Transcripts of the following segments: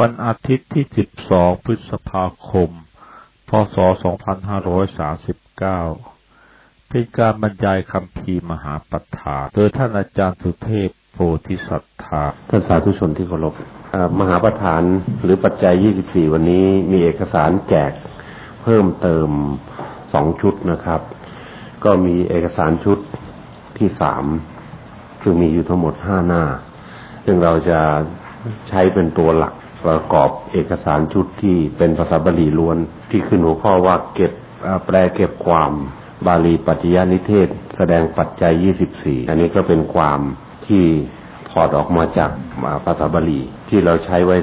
วันอาทิตย์ที่ 12 พฤษภาคม พศ 2539 เป็นการบรรยายคำพีมหาปัฏฐานโดยท่านอาจารย์สุเทพโพธิสัตธาท่านสาธุชนที่เคารพมหาประธานหรือปัจจัย 24 วันนี้มีเอกสารแจกเพิ่มเติมสองชุดนะครับ ก็มีเอกสารชุดที่สามซึ่งมีอยู่ทั้งหมดห้าหน้า ซึ่งเราจะใช้เป็นตัวหลัก ประกอบเอกสารชุดที่เป็นภาษาบาลีล้วน ที่ขึ้นหัวข้อว่าเก็บแปลเก็บความบาลีปัจจยานิเทศ แสดงปัจจัย 24 อันนี้ก็เป็นความที่ถอดออกมาจากภาษาบาลีที่เราใช้ไว้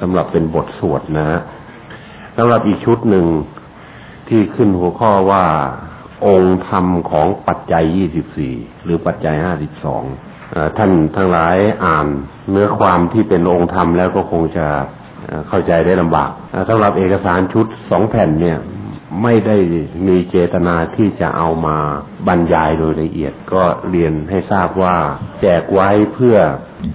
สำหรับเป็นบทสวดนะฮะสำหรับอีกชุดหนึ่งที่ขึ้นหัวข้อว่าองค์ธรรมของปัจจัย 24 หรือปัจจัย 52เอ่อ ท่านทั้งหลายอ่านเนื้อความที่เป็นองค์ธรรมแล้วก็คงจะเข้าใจได้ลำบากสำหรับเอกสารชุดสองแผ่นเนี่ยไม่ได้มีเจตนาที่จะเอามาบรรยายโดยละเอียด ก็เรียนให้ทราบว่าแจกไว้เพื่อ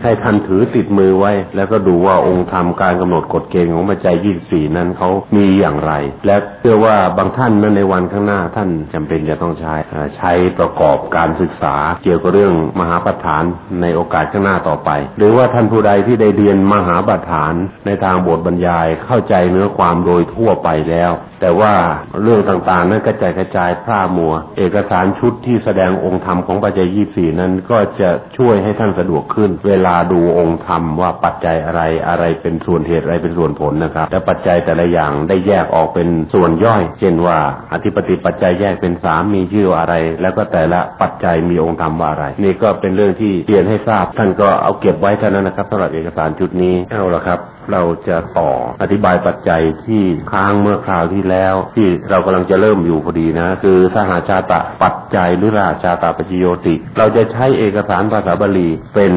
ให้ท่านถือติดมือไว้ แล้วก็ดูว่าองค์ธรรมการกำหนดกฎเกณฑ์ของปัจจัย24นั้นเขามีอย่างไร และเชื่อว่าบางท่านนั้นในวันข้างหน้าท่านจำเป็นจะต้องใช้ใช้ประกอบการศึกษา เกี่ยวกับเรื่องมหาปัฏฐานในโอกาสข้างหน้าต่อไป หรือว่าท่านผู้ใดที่ได้เรียนมหาปัฏฐานในทางบทบรรยายเข้าใจเนื้อความโดยทั่วไปแล้ว แต่ว่าเรื่องต่างๆนั้นกระจายกระจายพร่ามัว เอกสารชุดที่แสดงองค์ธรรมของปัจจัย24นั้นก็จะช่วยให้ท่านสะดวกขึ้นเวลาดูองค์ธรรมว่าปัจจัยอะไรอะไรเป็นส่วนเหตุอะไรเป็นส่วนผลนะครับ และปัจจัยแต่ละอย่างได้แยกออกเป็นส่วนย่อย เช่นว่าอธิปติปัจจัยแยกเป็นสามมีชื่อว่าอะไร แล้วก็แต่ละปัจจัยมีองค์ธรรมว่าอะไร นี่ก็เป็นเรื่องที่เรียนให้ทราบท่านก็เอาเก็บไว้เท่านั้นนะครับสำหรับเอกสารชุดนี้เอาละครับ เราจะต่ออธิบายปัจจัยที่ค้างเมื่อคราวที่แล้ว ที่เรากำลังจะเริ่มอยู่พอดีนะ คือสหาชาตะปัจจัยหรือราชาตะปัจจโยติ เราจะใช้เอกสารภาษาบาลีเป็น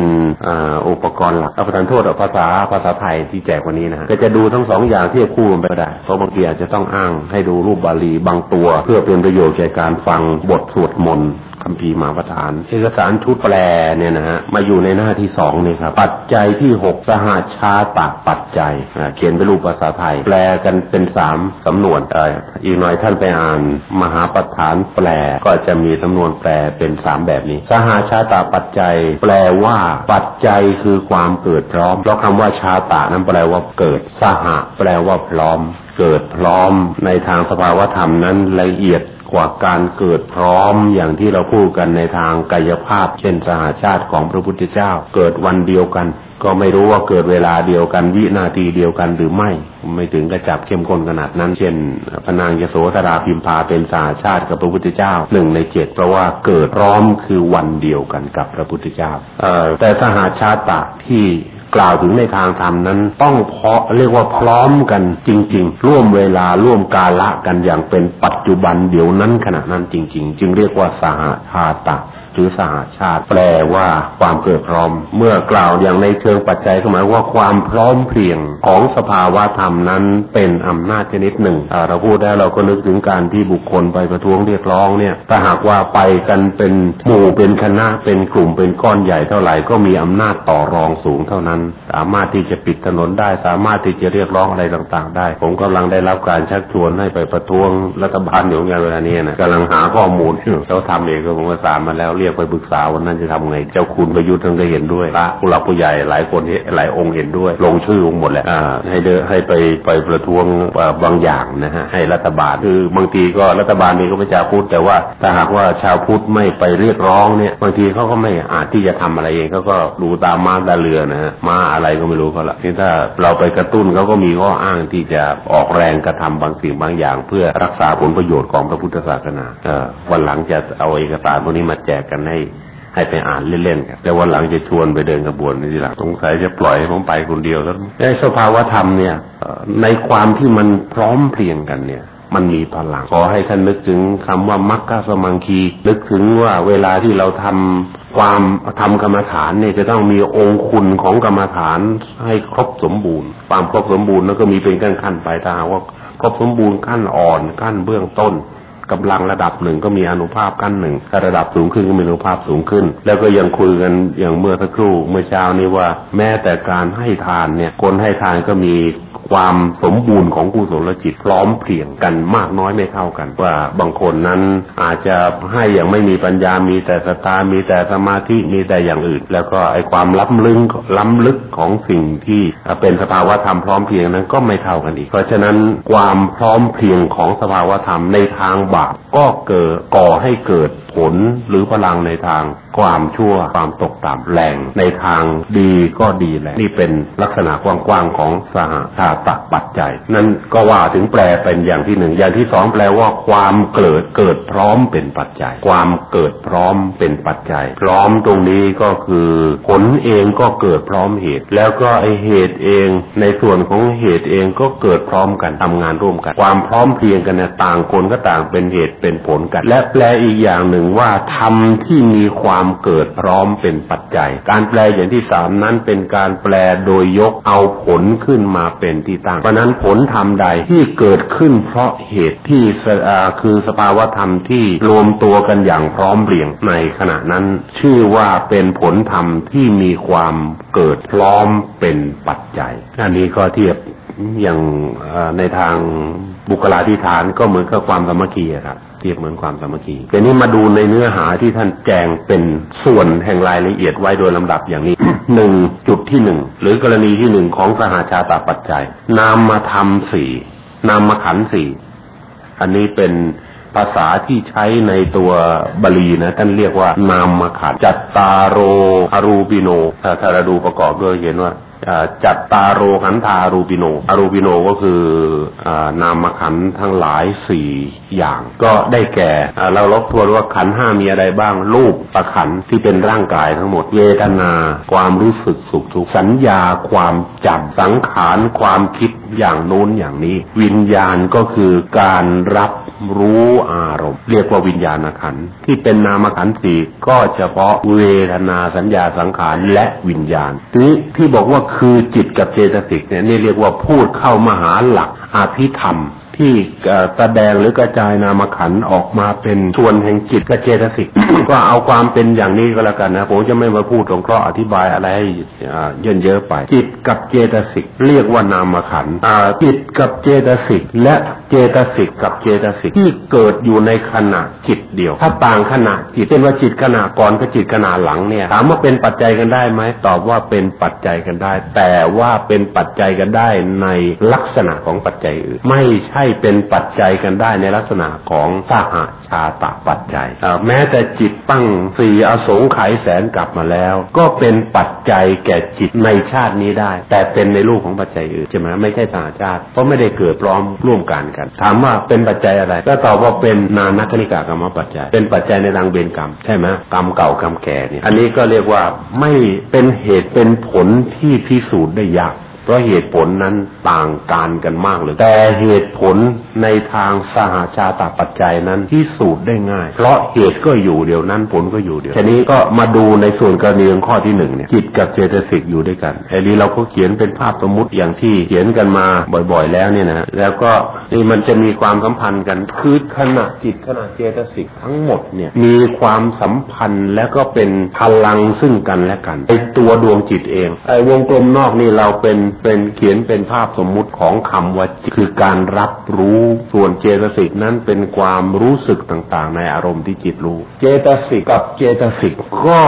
อุปกรณ์หลักอาประทานโทษเอาภาษาภาษาไทยที่แจกวันนี้นะก็จะดูทั้งสองอย่างเทียบคู่กันไปได้เพราะบางทีอาจจะต้องอ้างให้ดูรูปบาลีบางตัว เพื่อเป็นประโยชน์แก่การฟังบทสวดมนต์ คำพีมหาประธาน เอกสารชุดแปลเนี่ยนะฮะมาอยู่ในหน้าที่สองนี่ครับ ปัจจัยที่หกสหาชาตะปัจจัยเขียนเป็นรูปภาษาไทย แปลกันเป็นสามสำนวนเอออีกหน่อยท่านไปอ่าน มหาประธานแปลก็จะมีสำนวนแปลเป็นสามแบบนี้ สหาชาตะปัจจัย แปลว่า ปัจจัยคือความเกิดพร้อมเพราะคำว่าชาตะนั้นแปลว่าเกิดสหะแปลว่าพร้อมเกิดพร้อมในทางสภาวธรรมนั้นละเอียด กว่าการเกิดพร้อมอย่างที่เราพูดกันในทางกายภาพ เช่นสหาชาติของพระพุทธเจ้า เกิดวันเดียวกัน ก็ไม่รู้ว่าเกิดเวลาเดียวกันวินาทีเดียวกันหรือไม่ ไม่ถึงกระจับเข้มข้นขนาดนั้น เช่นพนางยโสธราพิมพาเป็นสหาชาติกับพระพุทธเจ้าหนึ่งในเจ็ดเพราะว่าเกิดพร้อมคือวันเดียวกันกับพระพุทธเจ้าแต่สหาชาติที่ กล่าวถึงในทางธรรมนั้น ต้องเพาะเรียกว่าพร้อมกันจริง ๆ ร่วมเวลาร่วมกาละกันอย่างเป็นปัจจุบันเดี๋ยวนั้นขณะนั้นจริง ๆ จึงเรียกว่าสหชาตะ หรือสหชาติ แปลว่าความเกิดพร้อม เมื่อกล่าวอย่างในเชิงปัจจัยก็หมายว่าความพร้อมเพรียงของสภาวะธรรมนั้นเป็นอำนาจชนิดหนึ่งเราพูดได้เราก็นึกถึงการที่บุคคลไปประท้วงเรียกร้องเนี่ยถ้าหากว่าไปกันเป็นหมู่เป็นคณะเป็นกลุ่มเป็นก้อนใหญ่เท่าไหร่ก็มีอำนาจต่อรองสูงเท่านั้น สามารถที่จะปิดถนนได้ สามารถที่จะเรียกร้องอะไรต่าง ๆ ได้ ผมกำลังได้รับการชักชวนให้ไปประท้วงรัฐบาลอยู่งานเวลานี้นะกำลังหาข้อมูลเขาทำเองก็ผมประสานมาแล้วเรียกไปปรึกษาวันนั้นจะทำไง เจ้าคุณประยุทธ์ท่านก็เห็นด้วยพระผู้หลักผู้ใหญ่หลายคนเห็นหลายองค์เห็นด้วย ลงชื่อองค์หมดแหละอ่าให้เดนให้ไปไปประท้วงเอ่อบางอย่างนะฮะให้รัฐบาลคือบางทีก็รัฐบาลนี้ก็ไม่จะพูดแต่ว่าถ้าหากว่าชาวพุทธไม่ไปเรียกร้องเนี่ยบางทีเขาก็ไม่อาจที่จะทำอะไรเองเขาก็ดูตามม้าตาเรือนะฮะม้าอะไรก็ไม่รู้เขาละที่ถ้าเราไปกระตุ้นเขาก็มีข้ออ้างที่จะออกแรงกระทำบางสิ่งบางอย่าง เพื่อรักษาผลประโยชน์ของพระพุทธศาสนาเอ่อวันหลังจะเอาเอกสารพวกนี้มาแจกกันให้ให้ไปอ่านเล่นๆกันแล้ววันหลังจะชวนไปเดินกระบวนทีหลังสงสัยจะปล่อยให้ผมไปคนเดียวแล้วในสภาวธรรมเนี่ยในความที่มันพร้อมเพรียงกันเนี่ยมันมีพลังขอให้ท่านนึกถึงคำว่ามัคคะสมังคี นึกถึงว่าเวลาที่เราทำความทำกรรมฐานเนี่ยจะต้องมีองค์คุณของกรรมฐานให้ครบสมบูรณ์ ความครบสมบูรณ์แล้วก็มีเป็นขั้นๆไปถ้าหากว่าครบสมบูรณ์ขั้นอ่อนขั้นเบื้องต้น กำลังระดับหนึ่งก็มีอนุภาพขั้นหนึ่งระดับสูงขึ้นก็มีอนุภาพสูงขึ้น แล้วก็ยังคุยกันอย่างเมื่อสักครู่เมื่อเช้านี้ว่า แม้แต่การให้ทานเนี่ยคนให้ทานก็มี ความสมบูรณ์ของกุศลจิตพร้อมเพรียงกันมากน้อยไม่เท่ากัน ว่าบางคนนั้นอาจจะให้อย่างไม่มีปัญญามีแต่สตามีแต่สมาธิมีแต่อย่างอื่น แล้วก็ไอความล้ำลึกล้ำลึกของสิ่งที่เป็นสภาวะธรรมพร้อมเพรียงนั้นก็ไม่เท่ากันอีก เพราะฉะนั้นความพร้อมเพรียงของสภาวะธรรมในทางบาปก็เกิดก่อให้เกิด ผลหรือพลังในทางความชั่วความตกต่ำแรงในทางดีก็ดีแหละนี่เป็นลักษณะกว้างๆของสหชาตปัจจัย นั่นก็ว่าถึงแปลเป็นอย่างที่หนึ่งอย่างที่สองแปลว่าความเกิดเกิดพร้อมเป็นปัจจัย ความเกิดพร้อมเป็นปัจจัย พร้อมตรงนี้ก็คือผลเองก็เกิดพร้อมเหตุ แล้วก็ไอเหตุเองในส่วนของเหตุเองก็เกิดพร้อมกันทำงานร่วมกัน ความพร้อมเพรียงกันเนี่ยต่างคนก็ต่างเป็นเหตุเป็นผลกัน และแปลอีกอย่างหนึ่งว่าธรรมที่มีความเกิดพร้อมเป็นปัจจัย การแปลอย่างที่สามนั้นเป็นการแปลโดยยกเอาผลขึ้นมาเป็นที่ตั้ง เพราะนั้นผลธรรมใดที่เกิดขึ้นเพราะเหตุที่คือสภาวธรรมที่รวมตัวกันอย่างพร้อมเรียงในขณะนั้น ชื่อว่าเป็นผลธรรมที่มีความเกิดพร้อมเป็นปัจจัย อันนี้ก็เทียบอย่างในทางบุคลาธิฐานก็เหมือนกับความสมัคคีครับ เทียบเหมือนความสมัคคีแต่นี้มาดูในเนื้อหาที่ท่านแจงเป็นส่วนแห่งรายละเอียดไว้โดยลำดับอย่างนี้หนึ่งจุดที่หนึ่งหรือกรณีที่หนึ่งของสหาชาตาปัจจัย นามมาทำสี่นามมาขันสี่อันนี้เป็นภาษาที่ใช้ในตัวบาลีนะท่านเรียกว่านามมาขันจัตตาโรอารูปิโนถ้าถ้าเราดูประกอบด้วยเห็นว่า จัตตาโรขันธารูปิโนอารูปิโนก็คือนามขันทั้งหลายสี่อย่าง ก็ได้แก่เราลบทวนว่าขันห้ามีอะไรบ้างรูปประขันที่เป็นร่างกายทั้งหมดเวทนา ความรู้สึกสุขทุกข์สัญญา ความจำสังขารความคิดอย่างโน้นอย่างนี้ วิญญาณก็คือการรับ รู้อารมณ์ เรียกว่าวิญญาณขันที่เป็นนามขันสี่ก็เฉพาะเวทนาสัญญาสังขารและวิญญาณทีที่บอกว่าคือจิตกับเจตสิกเนี่ยนี่เรียกว่าพูดเข้ามาหาหลักอภิธรรม ที่แสดงหรือกระจายนามขันออกมาเป็นส่วนแห่งจิตกับเจตสิก ก็เอาความเป็นอย่างนี้ก็แล้วกันนะผมจะไม่มาพูดตรงเคราะห์อธิบายอะไรให้เยินเยอะไป จิตกับเจตสิกเรียกว่านามขันจิตกับเจตสิกและเจตสิกกับเจตสิกที่เกิดอยู่ในขณะจิตเดียว ถ้าต่างขณะจิตเป็นว่าจิตขณะก่อนกับจิตขณะหลังเนี่ยถามว่าเป็นปัจจัยกันได้ไหมตอบว่าเป็นปัจจัยกันได้ แต่ว่าเป็นปัจจัยกันได้ในลักษณะของปัจจัยอื่นไม่ใช่เป็นปัจจัยกันได้ในลักษณะของสหาชาตะปัจจัย แม้แต่จิตตั้งสี่อสงไขยแสนกลับมาแล้ว ก็เป็นปัจจัยแก่จิตในชาตินี้ได้ แต่เป็นในรูปของปัจจัยอื่นใช่ไหมไม่ใช่สหาชาติ เพราะไม่ได้เกิดพร้อมร่วมกันกัน ถามว่าเป็นปัจจัยอะไร ก็ตอบว่าเป็นนานัคณิกากรรมปัจจัย เป็นปัจจัยในทางเบญกรรมใช่ไหมกรรมเก่ากรรมแก่เนี่ยอันนี้ก็เรียกว่าไม่เป็นเหตุเป็นผลที่พิสูจน์ได้ยาก เพราะเหตุผลนั้นต่างกันกันมากเลย แต่เหตุผลในทางสหาชาตปัจจัยนั้นที่สูตรได้ง่าย เพราะเหตุก็อยู่เดียวนั้นผลก็อยู่เดียวทีนี้ก็มาดูในส่วนกรณีข้อที่หนึ่งเนี่ยจิตกับเจตสิกอยู่ด้วยกันไอ้นี้เราก็เขียนเป็นภาพสมมติอย่างที่เขียนกันมาบ่อย ๆ แล้วเนี่ยนะแล้วก็นี่มันจะมีความสัมพันธ์กันคือขณะจิตขณะเจตสิกทั้งหมดเนี่ยมีความสัมพันธ์แล้วก็เป็นพลังซึ่งกันและกันไอ้ตัวดวงจิตเองไอ้วงกลมนอกนี่เราเป็นเป็นเขียนเป็นภาพสมมุติของคำว่าคือการรับรู้ส่วนเจตสิกนั้นเป็นความรู้สึกต่างๆ ในอารมณ์ที่จิตรู้ เจตสิกกับเจตสิกก็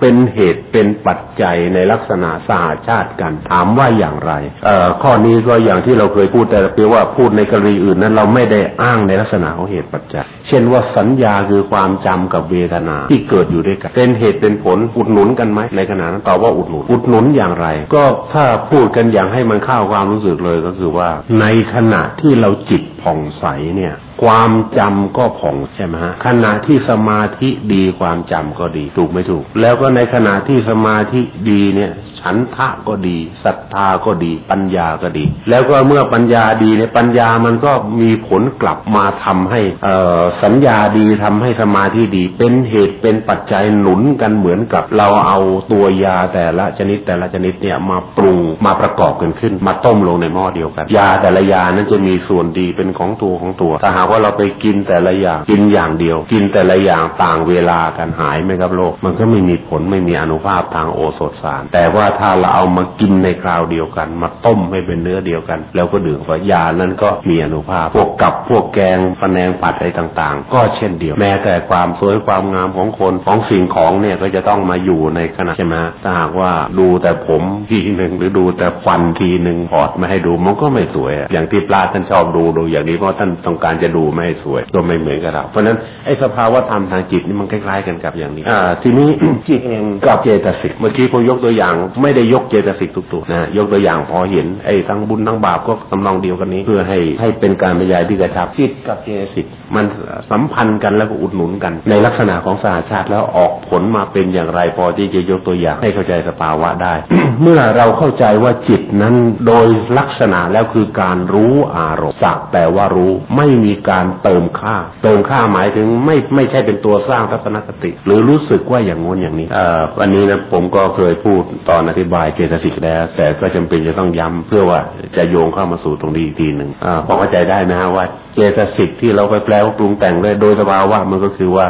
เป็นเหตุเป็นปัจจัยในลักษณะสหาชาติกันถามว่าอย่างไรเอ่อข้อนี้ก็อย่างที่เราเคยพูดแต่เพียงว่าพูดในกรณีอื่นนั้น เราไม่ได้อ้างในลักษณะของเหตุปัจจัย เช่นว่าสัญญาคือความจำกับเวทนาที่เกิดอยู่ด้วยกันเป็นเหตุเป็นผลอุดหนุนกันไหมในขณะนั้นตอบว่าอุดหนุนอุดหนุนอย่างไร ก็ถ้าพูดกันอย่างให้มันเข้าความรู้สึกเลยก็คือว่า ในขณะที่เราจิต ผ่องใสเนี่ย ความจำก็ผ่องใช่ไหมฮะขณะที่สมาธิดีความจำก็ดีถูกไม่ถูก แล้วก็ในขณะที่สมาธิดีเนี่ยฉันทะก็ดีศรัทธาก็ดี ปัญญาก็ดี แล้วก็เมื่อปัญญาดีเนี่ยปัญญามันก็มีผลกลับมาทำให้เออสัญญาดีทำให้สมาธิดี เป็นเหตุเป็นปัจจัยหนุนกันเหมือนกับเราเอาตัวยาแต่ละชนิดแต่ละชนิดเนี่ยมาปรุงมาประกอบกันขึ้น มาต้มลงในหม้อเดียวกัน ยาแต่ละยานั้นจะมีส่วนดีเป็นของตัวของตัว ถ้าหากว่าเราไปกินแต่ละอย่างกินอย่างเดียว กินแต่ละอย่างต่างเวลากันหายไหมครับโลกมันก็ไม่มีผลไม่มีอนุภาพทางโอสถสาร แต่ว่าถ้าเราเอามากินในคราวเดียวกัน มาต้มให้เป็นเนื้อเดียวกัน แล้วก็ดื่มยานั้นก็มีอนุภาพ พวกกับพวกแกงปะแนงปัดอะไรต่างๆ ก็เช่นเดียว แม้แต่ความสวยความงามของคนของสิ่งของเนี่ยก็จะต้องมาอยู่ในขณะใช่ไหมถ้าหากว่าดูแต่ผมทีหนึ่งหรือดูแต่ฟันทีหนึ่งพอดไม่ให้ดูมันก็ไม่สวย อย่างที่ปลาท่านชอบดูดูอย่างนี้ เพราะท่านต้องการจะดูไม่ให้สวยก็ไม่เหมือนกับเรา เพราะฉะนั้นไอ้สภาวะธรรมทางจิตนี่มันคล้ายๆกันกับอย่างนี้อ่าทีนี้จิตเองกับเจตสิกเมื่อกี้ผมยกตัวอย่าง ไม่ได้ยกเจตสิกทุกตัวนะยกตัวอย่างพอเห็นไอ้ทั้งบุญทั้งบาปก็ตำนองเดียวกันนี้ เพื่อให้ให้เป็นการบรรยายที่กระชับจิตกับเจตสิกมันสัมพันธ์กันแล้วก็อุดหนุนกัน ในลักษณะของสหชาติแล้วออกผลมาเป็นอย่างไรพอที่จะยกตัวอย่างให้เข้าใจสภาวะได้ เมื่อเราเข้าใจว่าจิตนั้นโดยลักษณะแล้วคือการรู้อารมณ์สักแต่ว่ารู้ไม่มีการเติมค่า เติมค่าหมายถึงไม่ไม่ใช่เป็นตัวสร้างทัศนคติ หรือรู้สึกว่าอย่างงู้นอย่างนี้เอ่อวันนี้นะผมก็เคยพูดตอนอธิบายเจตสิกแล้ว แต่ก็จำเป็นจะต้องย้ำเพื่อว่าจะโยงเข้ามาสู่ตรงนี้อีกทีหนึ่งอ่าพอเข้าใจได้นะฮะว่าเจตสิกที่เราไปแปลว่าปรุงแต่งเลยโดยสภาวะมันก็คือว่า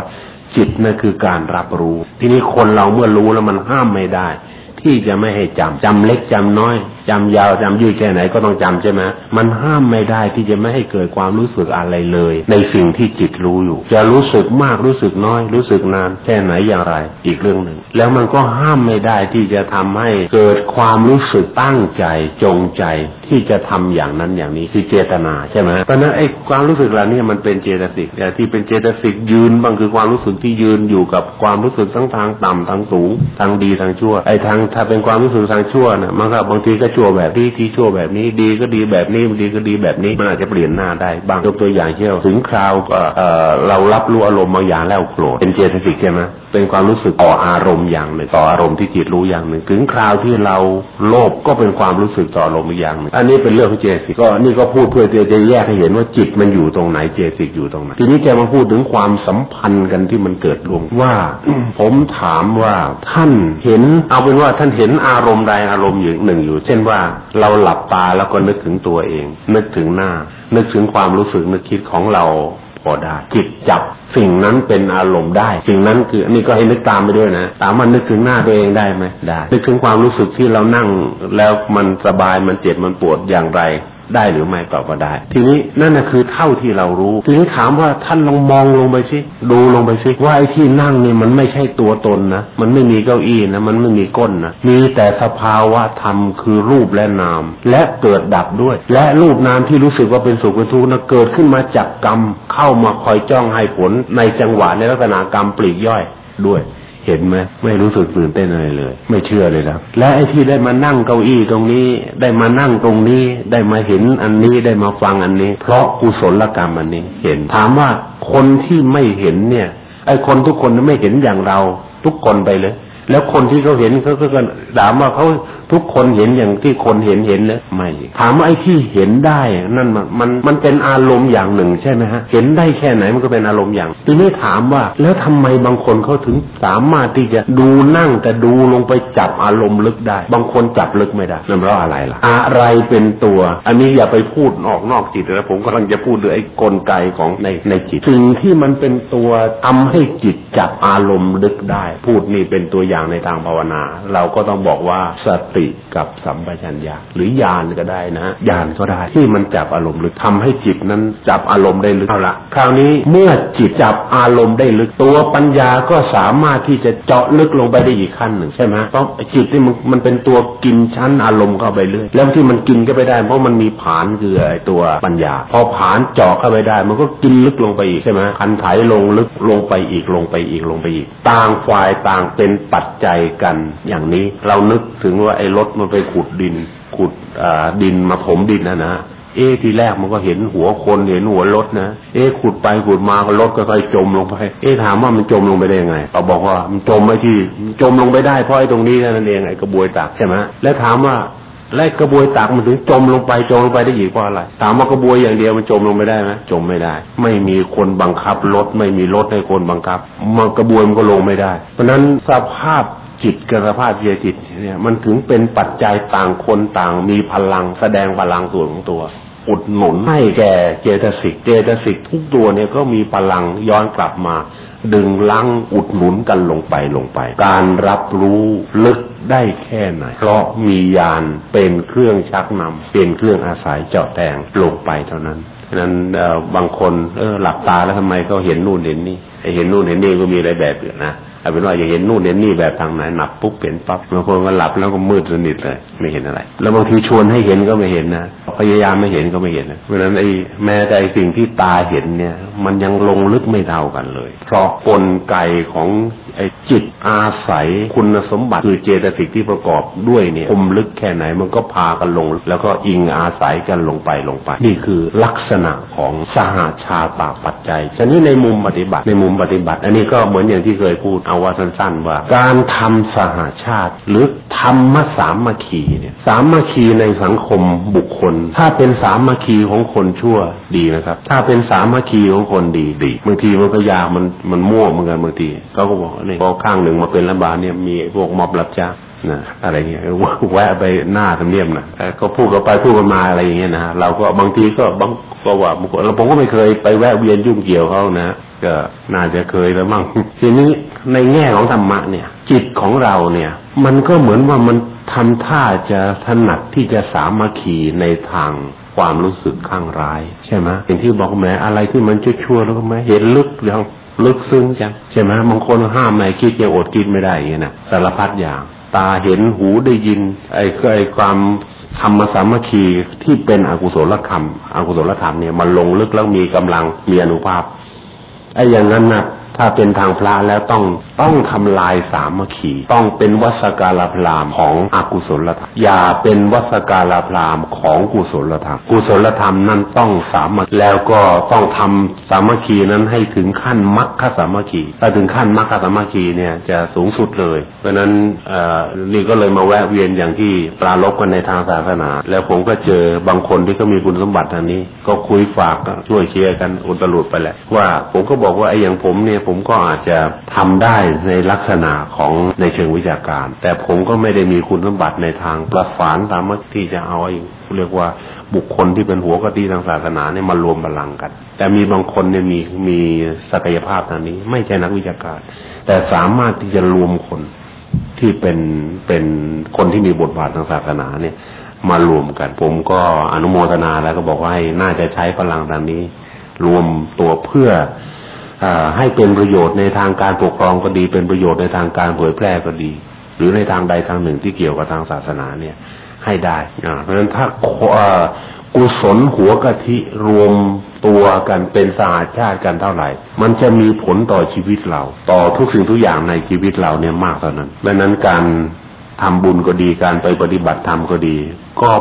จิตนั่นคือการรับรู้ ทีนี้คนเราเมื่อรู้แล้วมันห้ามไม่ได้ ที่จะไม่ให้จำจำเล็กจำน้อยจำยาวจำยืดแค่ไหนก็ต้องจำใช่ไหมมันห้ามไม่ได้ที่จะไม่ให้เกิดความรู้สึกอะไรเลย ในสิ่งที่จิตรู้อยู่ จะรู้สึกมากรู้สึกน้อย รู้สึกนานแค่ไหนอย่างไร อีกเรื่องหนึ่ง แล้วมันก็ห้ามไม่ได้ที่จะทำให้เกิดความรู้สึกตั้งใจจงใจที่จะทำอย่างนั้นอย่างนี้คือเจตนาใช่ไหมเพราะนั้นไอ้ความรู้สึกเหล่านี้มันเป็นเจตสิกแต่ที่เป็นเจตสิกยืนบางคือความรู้สึกที่ยืนอยู่กับความรู้สึกทั้งทางต่ำทางสูงทางดีทางชั่วไอ้ทางถ้าเป็นความรู้สึกทางชั่วน่ะมันก็บางทีก็ชั่วแบบนี้ที่ชั่วแบบนี้ดีก็ดีแบบนี้ดีก็ดีแบบนี้มันอาจจะเปลี่ยนหน้าได้บางยกตัวอย่างเช่นถึงคราวเอ่อเรารับรู้อารมณ์บางอย่างแล้วโกรธเป็นเจตสิกใช่ไหม เป็นความรู้สึกต่ออารมณ์อย่างหนึ่งต่ออารมณ์ที่จิตรู้อย่างหนึ่งถึงคราวที่เราโลภก็เป็นความรู้สึกต่ออารมณ์อีกอย่างหนึ่งอันนี้เป็นเรื่องของเจสิกก็นี่ก็พูดเพื่อจะแยกให้เห็นว่าจิตมันอยู่ตรงไหนเจสิกอยู่ตรงไหนทีนี้แกมาพูดถึงความสัมพันธ์กันที่มันเกิดรวมว่า ผมถามว่าท่านเห็น เอาเป็นว่าท่านเห็นอารมณ์ใดอารมณ์อยู่หนึ่งอยู่ เช่นว่าเราหลับตาแล้วก็นึกถึงตัวเอง นึกถึงหน้า นึกถึงความรู้สึกนึกคิดของเรา พอได้ จิตจับสิ่งนั้นเป็นอารมณ์ได้ สิ่งนั้นคืออันนี้ก็ให้นึกตามไปด้วยนะตามมันนึกถึงหน้าตัวเองได้ไหมได้นึกถึงความรู้สึกที่เรานั่งแล้วมันสบายมันเจ็บมันปวดอย่างไร ได้หรือไม่ตอบว่าได้ ทีนี้นั่นนะคือเท่าที่เรารู้ ทีนี้ถามว่าท่านลองมองลงไปสิดูลงไปสิว่าไอ้ที่นั่งนี่มันไม่ใช่ตัวตนนะมันไม่มีเก้าอี้นะมันไม่มีก้นนะมีแต่สภาวะธรรมคือรูปและนาม และเกิดดับด้วย และรูปนามที่รู้สึกว่าเป็นสุขเป็นทุกข์นะเกิดขึ้นมาจากกรรมเข้ามาคอยจ้องให้ผลในจังหวะในลักษณะกรรมปลีกย่อยด้วย เห็นไหมไม่รู้สึกตื่นเต้นอะไรเลย ไม่เชื่อเลยนะและไอ้ที่ได้มานั่งเก้าอี้ตรงนี้ ได้มานั่งตรงนี้ ได้มาเห็นอันนี้ได้มาฟังอันนี้ เพราะกุศลกรรมอันนี้ เห็นถามว่าคนที่ไม่เห็นเนี่ยไอ้คนทุกคนไม่เห็นอย่างเรา ทุกคนไปเลย แล้วคนที่เขาเห็นเขาก็ถามว่าเขาทุกคนเห็นอย่างที่คนเห็นเห็นเลยไม่ถามว่าไอ้ที่เห็นได้นั่นมันมันมันเป็นอารมณ์อย่างหนึ่งใช่ไหมฮะเห็นได้แค่ไหนมันก็เป็นอารมณ์อย่างทีนี้ถามว่า แล้วทำไมบางคนเขาถึงสามารถที่จะดูนั่งแต่ดูลงไปจับอารมณ์ลึกได้ บางคนจับลึกไม่ได้นั่นเพราะอะไรล่ะ อะไรเป็นตัว อันนี้อย่าไปพูดออกนอกจิตนะผมกำลังจะพูดถึงไอ้กลไกของในในจิตสิ่งที่มันเป็นตัวทำให้จิตจับอารมณ์ลึกได้ พูดนี่เป็นตัวอย่างในทางภาวนา เราก็ต้องบอกว่าสติกับสัมปชัญญะหรือญาณก็ได้นะญาณก็ได้ที่มันจับอารมณ์ลึกทำให้จิตนั้นจับอารมณ์ได้ลึกเอาละคราวนี้เมื่อจิตจับอารมณ์ได้ลึกตัวปัญญาก็สามารถที่จะเจาะลึกลงไปได้อีกขั้นหนึ่งใช่ไหมเพราะจิตนี่มันมันเป็นตัวกินชั้นอารมณ์เข้าไปเรื่อยแล้วที่มันกินก็ไปได้ เพราะมันมีผานคือไอ้ตัวปัญญา พอผานเจาะเข้าไปได้ มันก็กินลึกลงไปอีกใช่ไหมคันไถลงลึกลงไปอีกลงไปอีกลงไปอีก ต่างฝ่ายต่างเป็นปัจจัยกันอย่างนี้ เรานึกถึงว่าไอ้รถมันไปขุดดิน ขุดดินมาถมดินนะนะเอ๊ทีแรกมันก็เห็นหัวคนเห็นหัวรถนะเอ๊ขุดไปขุดมาก็รถก็ค่อยจมลงไป เอ๊ถามว่ามันจมลงไปได้ยังไงเขาบอกว่ามันจมไปที่จมลงไปได้เพราะไอ้ตรงนี้นั่นเองไอ้กระบวยตักใช่ไหมแล้วถามว่า และกระบวยตักมันถึงจมลงไปจมลงไปได้อีกเพราะอะไรถามว่ากระบวยอย่างเดียวมันจมลงไปได้ไหมจมไม่ได้ ไม่มีคนบังคับรถไม่มีรถให้คนบังคับมันกระบวยมันก็ลงไม่ได้ เพราะนั้นสภาพจิตกับสภาพเจจิตเนี่ยมันถึงเป็นปัจจัยต่างคนต่าง มีพลังแสดงพลังส่วนของตัวอุดหนุนให้แก่เจตสิกเจตสิกทุกตัวเนี่ยก็มีพลังย้อนกลับมา ดึงลังอุดหนุนกันลงไปลงไป การรับรู้ลึกได้แค่ไหน เพราะมียานเป็นเครื่องชักนำเป็นเครื่องอาศัยเจาะแทงลงไปเท่านั้นฉะนั้นบางคนเออหลับตาแล้วทำไมก็เห็นนู่นเห็นนี่เห็นนู่นเห็นนี่ก็มีหลายแบบอยู่นะ เอาเป็นว่าอย่าเห็นนู่นเห็นนี่แบบทางไหนหนับปุ๊บเห็นปั๊บบางคนก็หลับแล้วก็มืดสนิทเลยไม่เห็นอะไร แล้วบางทีชวนให้เห็นก็ไม่เห็นนะพยายามไม่เห็นก็ไม่เห็นนะเพราะฉะนั้นไอ้แม้แต่สิ่งที่ตาเห็นเนี่ย มันยังลงลึกไม่เท่ากันเลย เพราะกลไกของไอ้จิตอาศัยคุณสมบัติคือเจตสิกที่ประกอบด้วยเนี่ยคมลึกแค่ไหนมันก็พากันลง แล้วก็อิงอาศัยกันลงไปลงไป นี่คือลักษณะของสหาชาตาปัจจัยฉะนี้ในมุมปฏิบัติในมุมปฏิบัติ อันนี้ก็เหมือนอย่างที่เคยพูดเอาว่าสั้นๆว่า การทำสหาชาติ หรือธรรมสามัคคีเนี่ย สามัคคีในสังคมบุคคล ถ้าเป็นสามัคคีของคนชั่วดีนะครับ ถ้าเป็นสามัคคีของคนดีดีบางทีมันก็ยากมันมันมั่วเหมือนกันบางทีเขาก็บอกนี่พอข้างหนึ่งมาเป็นรัฐบาลเนี่ยมีพวกมอบรับจ้าง นะอะไรเงี้ยแวะไปหน้าทำเนียมนะก็พูดกันไปพูดกันมาอะไรอย่างเงี้ยนะเราก็บางทีก็บางก็ว่าบางคนเราผมก็ไม่เคยไปแวะเวียนยุ่งเกี่ยวเขานะก็น่าจะเคยแล้วมั่งทีนี้ในแง่ของธรรมะเนี่ย จิตของเราเนี่ย มันก็เหมือนว่ามันทำท่าจะถนัดที่จะสามัคคีในทางความรู้สึกข้างร้าย ใช่ไหมอย่างที่บอกแม้อะไรที่มันชั่วๆแล้วก็ไม่เห็นลึกยังลึกซึ้งจังใช่ไหมบางคนห้ามไม่คิดยังอดคิดไม่ได้อย่างนี้นะสารพัดอย่าง ตาเห็นหูได้ยิน ไอ้ไอ้ความธรรมสามัคคีที่เป็นอกุศลธรรมอกุศลธรรมเนี่ยมันลงลึกแล้วมีกำลังมีอนุภาพไอ้อย่างนั้นนะถ้าเป็นทางพระแล้วต้อง ต้องทำลายสามัคคี ต้องเป็นวัสการพรามของอกุศลธรรม อย่าเป็นวัสการพรามของกุศลธรรม กุศลธรรมนั้นต้องสามัคแล้วก็ต้องทำสามัคคีนั้นให้ถึงขั้นมรรคสามัคคี ถ้าถึงขั้นมรรคสามัคคีเนี่ยจะสูงสุดเลย เพราะนั้นนี่ก็เลยมาแวะเวียนอย่างที่ปราลบกันในทางศาสนา แล้วผมก็เจอบางคนที่ก็มีคุณสมบัติทางนี้ ก็คุยฝากช่วยเชียร์กันอุตลุดไปแหละว่าผมก็บอกว่าไอ้อย่างผมเนี่ยผมก็อาจจะทำได้ในลักษณะของในเชิงวิชาการ แต่ผมก็ไม่ได้มีคุณสมบัติในทางประสานสามารถที่จะเอาเรียกว่าบุคคลที่เป็นหัวกะทิทางศาสนาเนี่ยมารวมพลังกัน แต่มีบางคนเนี่ยมีมีศักยภาพทางนี้ ไม่ใช่นักวิชาการ แต่สามารถที่จะรวมคนที่เป็นเป็นคนที่มีบทบาททางศาสนาเนี่ยมารวมกัน ผมก็อนุโมทนาแล้วก็บอกว่าให้น่าจะใช้พลังทางนี้ รวมตัวเพื่อ ให้เป็นประโยชน์ในทางการปกครองก็ดี เป็นประโยชน์ในทางการเผยแพร่ก็ดี หรือในทางใดทางหนึ่งที่เกี่ยวกับทางศาสนาเนี่ย ให้ได้เพราะฉะนั้นถ้ากุศลหัวกะทิรวมตัวกันเป็นสหาชาติกันเท่าไหร่ มันจะมีผลต่อชีวิตเรา ต่อทุกสิ่งทุกอย่างในชีวิตเราเนี่ยมากเท่านั้นดังนั้นการทำบุญก็ดีการไปปฏิบัติธรรมก็ดี ก็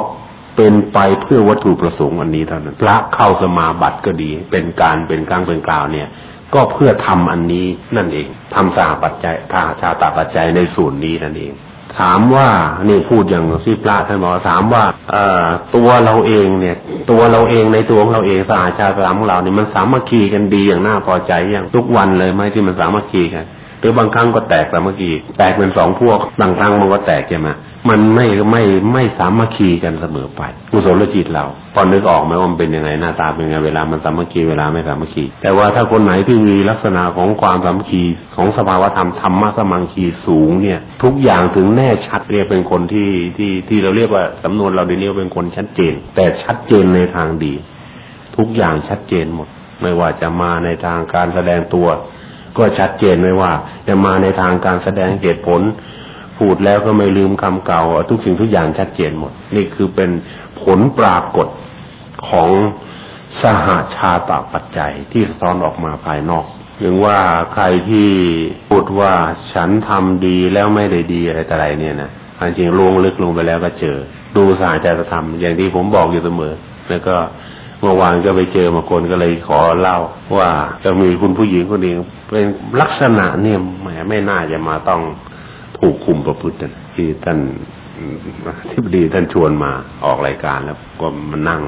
เป็นไปเพื่อวัตถุประสงค์อันนี้เท่านั้น พระเข้าสมาบัติก็ดี เป็นการเป็นกลางเป็นกล่าวเนี่ย ก็เพื่อทำอันนี้นั่นเองทำสาปัจจัยทาชาตาปัจจัยในส่วนนี้นั่นเอง ถามว่านี่พูดอย่างที่พระท่านบอกถามว่า เอ่อตัวเราเองเนี่ย ตัวเราเองในตัวของเราเองสาชาตาของเราเนี่ยมันสามัคคีกันดีอย่างน่าพอใจอย่างทุกวันเลยไหมที่มันสามัคคีกันหรือบางครั้งก็แตกสามัคคีแตกเป็นสองพวกบางครั้งมันก็แตกใช่ไหม มันไม่ไม่ไม่สามัคคีกันเสมอไปกุศลจิตเราพอนึกออกไหมว่ามันเป็นยังไงหน้าตาเป็นยังไงเวลามันสามัคคีเวลาไม่สามัคคีแต่ว่าถ้าคนไหนที่มีลักษณะของความสามัคคีของสภาวธรรมธรรมะสมังคีสูงเนี่ย ทุกอย่างถึงแน่ชัดเรียกเป็นคนที่ที่ที่เราเรียกว่าสำนวนเราเดี๋ยวเป็นคนชัดเจน แต่ชัดเจนในทางดี ทุกอย่างชัดเจนหมด ไม่ว่าจะมาในทางการแสดงตัว ก็ชัดเจนไม่ว่า จะมาในทางการแสดงเหตุผล พูดแล้วก็ไม่ลืมคำเก่า ทุกสิ่งทุกอย่างชัดเจนหมด นี่คือเป็นผลปรากฏของสหาชาตปัจจัยที่สะท้อนออกมาภายนอกถึงว่าใครที่พูดว่าฉันทำดีแล้วไม่ได้ดีอะไรแต่อะไรเนี่ยนะอันจริงลงลึกลงไปแล้วก็เจอ ดูสาจจะทำอย่างที่ผมบอกอยู่เสมอ แล้วก็เมื่อวานก็ไปเจอมาคนก็เลยขอเล่าว่าจะมีคุณผู้หญิงคนหนึ่งเป็นลักษณะเนี่ยแหมไม่น่าจะมาต้อง ถูกคุมประพฤติที่ท่านที่บดีท่านชวนมาออกรายการแล้วก็มานั่ง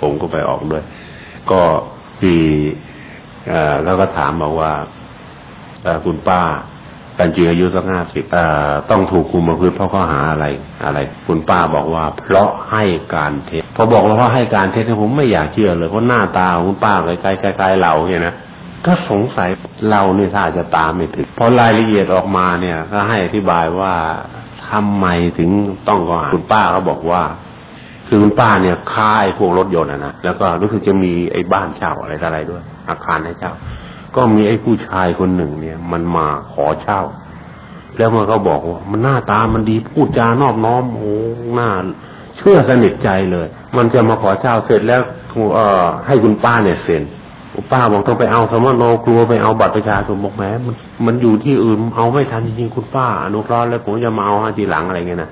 ผมก็ไปออกด้วย ก็ที่แล้วก็ถามบอกว่าคุณป้าแต่จริอายุสักห้าสิบต้องถูกคุมประพฤติเพราะข้อหาอะไรอะไร คุณป้าบอกว่า เพราะให้การเท็จพอบอกแล้ว่าให้การเท็จผมไม่อยากเชื่อเลยเพราะหน้าตาของคุณป้าคล้ายๆคล้ๆเราเนี่ยนะ ก็สงสัยเราเนี่ยถ้าจะตามไม่ถึงพอรายละเอียดออกมาเนี่ย ก็ให้อธิบายว่าทำไมถึงต้องก่อคุณป้าเขาบอกว่า คือคุณป้าเนี่ยค่ายพวกรถยนต์นะแล้วก็รู้สึกจะมีไอ้บ้านเช่าอะไรอะไรด้วย อาคารให้เช่า ก็มีไอ้ผู้ชายคนหนึ่งเนี่ย มันมาขอเช่า แล้วมันก็บอกว่า มันหน้าตามันดีพูดจานอบน้อมโอ้หน้า เชื่อสนิทใจเลย มันจะมาขอเช่าเสร็จแล้วเออให้คุณป้าเนี่ยเซ็น ป้าบอกต้องไปเอาสมโนกลัวไปเอาบัตรประชาชนบอกแม้มันมันอยู่ที่อื่นเอาไม่ทันจริงๆคุณป้าอนุเคราะห์แล้วผมจะมาเอาทีหลังอะไรเงี้ยนะ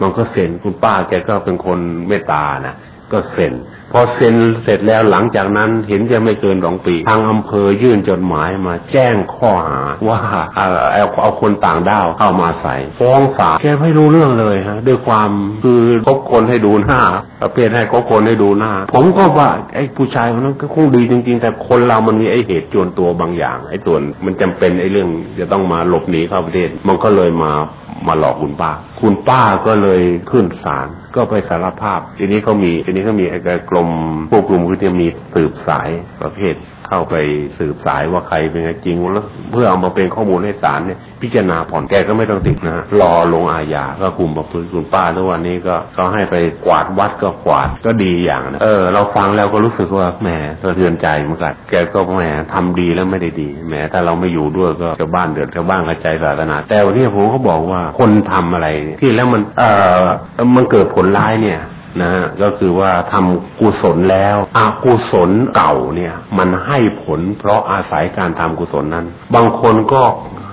มันก็เซ็นคุณป้าแกก็เป็นคนเมตตานะก็เซ็น พอเซ็นเสร็จแล้วหลังจากนั้นเห็นจะไม่เกินสองปี ทางอำเภอยื่นจดหมายมาแจ้งข้อหาว่าเอาเอาคนต่างด้าวเข้ามาใส่ฟ้องศาลแกไม่รู้เรื่องเลยฮะด้วยความคือคบคนให้ดูหน้าประเภทให้คบคนให้ดูหน้า ผมก็ว่าไอ้ผู้ชายคนนั้นก็คงดีจริง ๆ แต่คนเรามันมีไอ้เหตุจวนตัวบางอย่าง ไอ้ส่วนมันจำเป็นไอ้เรื่องจะต้องมาหลบหนีเข้าประเทศมันก็เลยมามาหลอกคุณป้าคุณป้าก็เลยขึ้นศาลก็ไปสารภาพ ทีนี้เขามี ทีนี้เขามีไอ้กรมพวกกลุ่มคือจะมีสืบสายประเภท เข้าไปสืบสายว่าใครเป็นจริงแล้วเพื่อเอามาเป็นข้อมูลให้ศาลเนี่ยพิจารณาผ่อนแกก็ไม่ต้องติดนะรอลงอาญาก็กลุ่มประพฤติคุณป้าทุกวันนี้ก็เขาให้ไปกวาดวัดก็กวาดก็ดีอย่างนะเออเราฟังแล้วก็รู้สึกว่าแหมสะเทือนใจเหมือนกันแกก็แหมทำดีแล้วไม่ได้ดีแหมถ้าเราไม่อยู่ด้วยก็ชาวบ้านเดือดชาวบ้านกระจายศาสนา แต่วันนี้ผมเขาบอกว่าคนทำอะไรที่แล้วมันเออมันเกิดผลร้ายเนี่ย นะก็คือว่าทำกุศลแล้วอากุศลเก่าเนี่ย มันให้ผลเพราะอาศัยการทำกุศลนั้น บางคนก็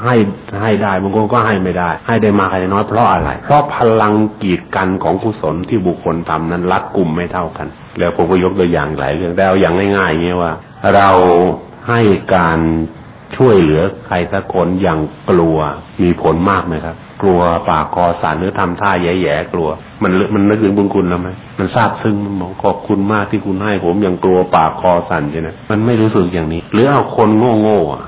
ให้ให้ได้บางคนก็ให้ไม่ได้ ให้ได้มากให้น้อยเพราะอะไร เพราะพลังกีดกันของกุศลที่บุคคลทำนั้นรัดกลุ่มไม่เท่ากัน แล้วผมก็ยกตัวอย่างหลายเรื่องแต่เอาอย่างง่ายๆเงี้ยว่า เราให้การช่วยเหลือใครสักคนอย่างกลัวมีผลมากไหมครับ กลัวปากคอสารหรือทำท่าแย่ๆกลัว มันมันนึกถึงบุญคุณแล้วไหมมันซาบซึ้งมันบอกขอบคุณมากที่คุณให้ผมอย่างกลัวปากคอสั่นใช่ไหมมันไม่รู้สึกอย่างนี้ หรือเอาคนโง่โง่ะ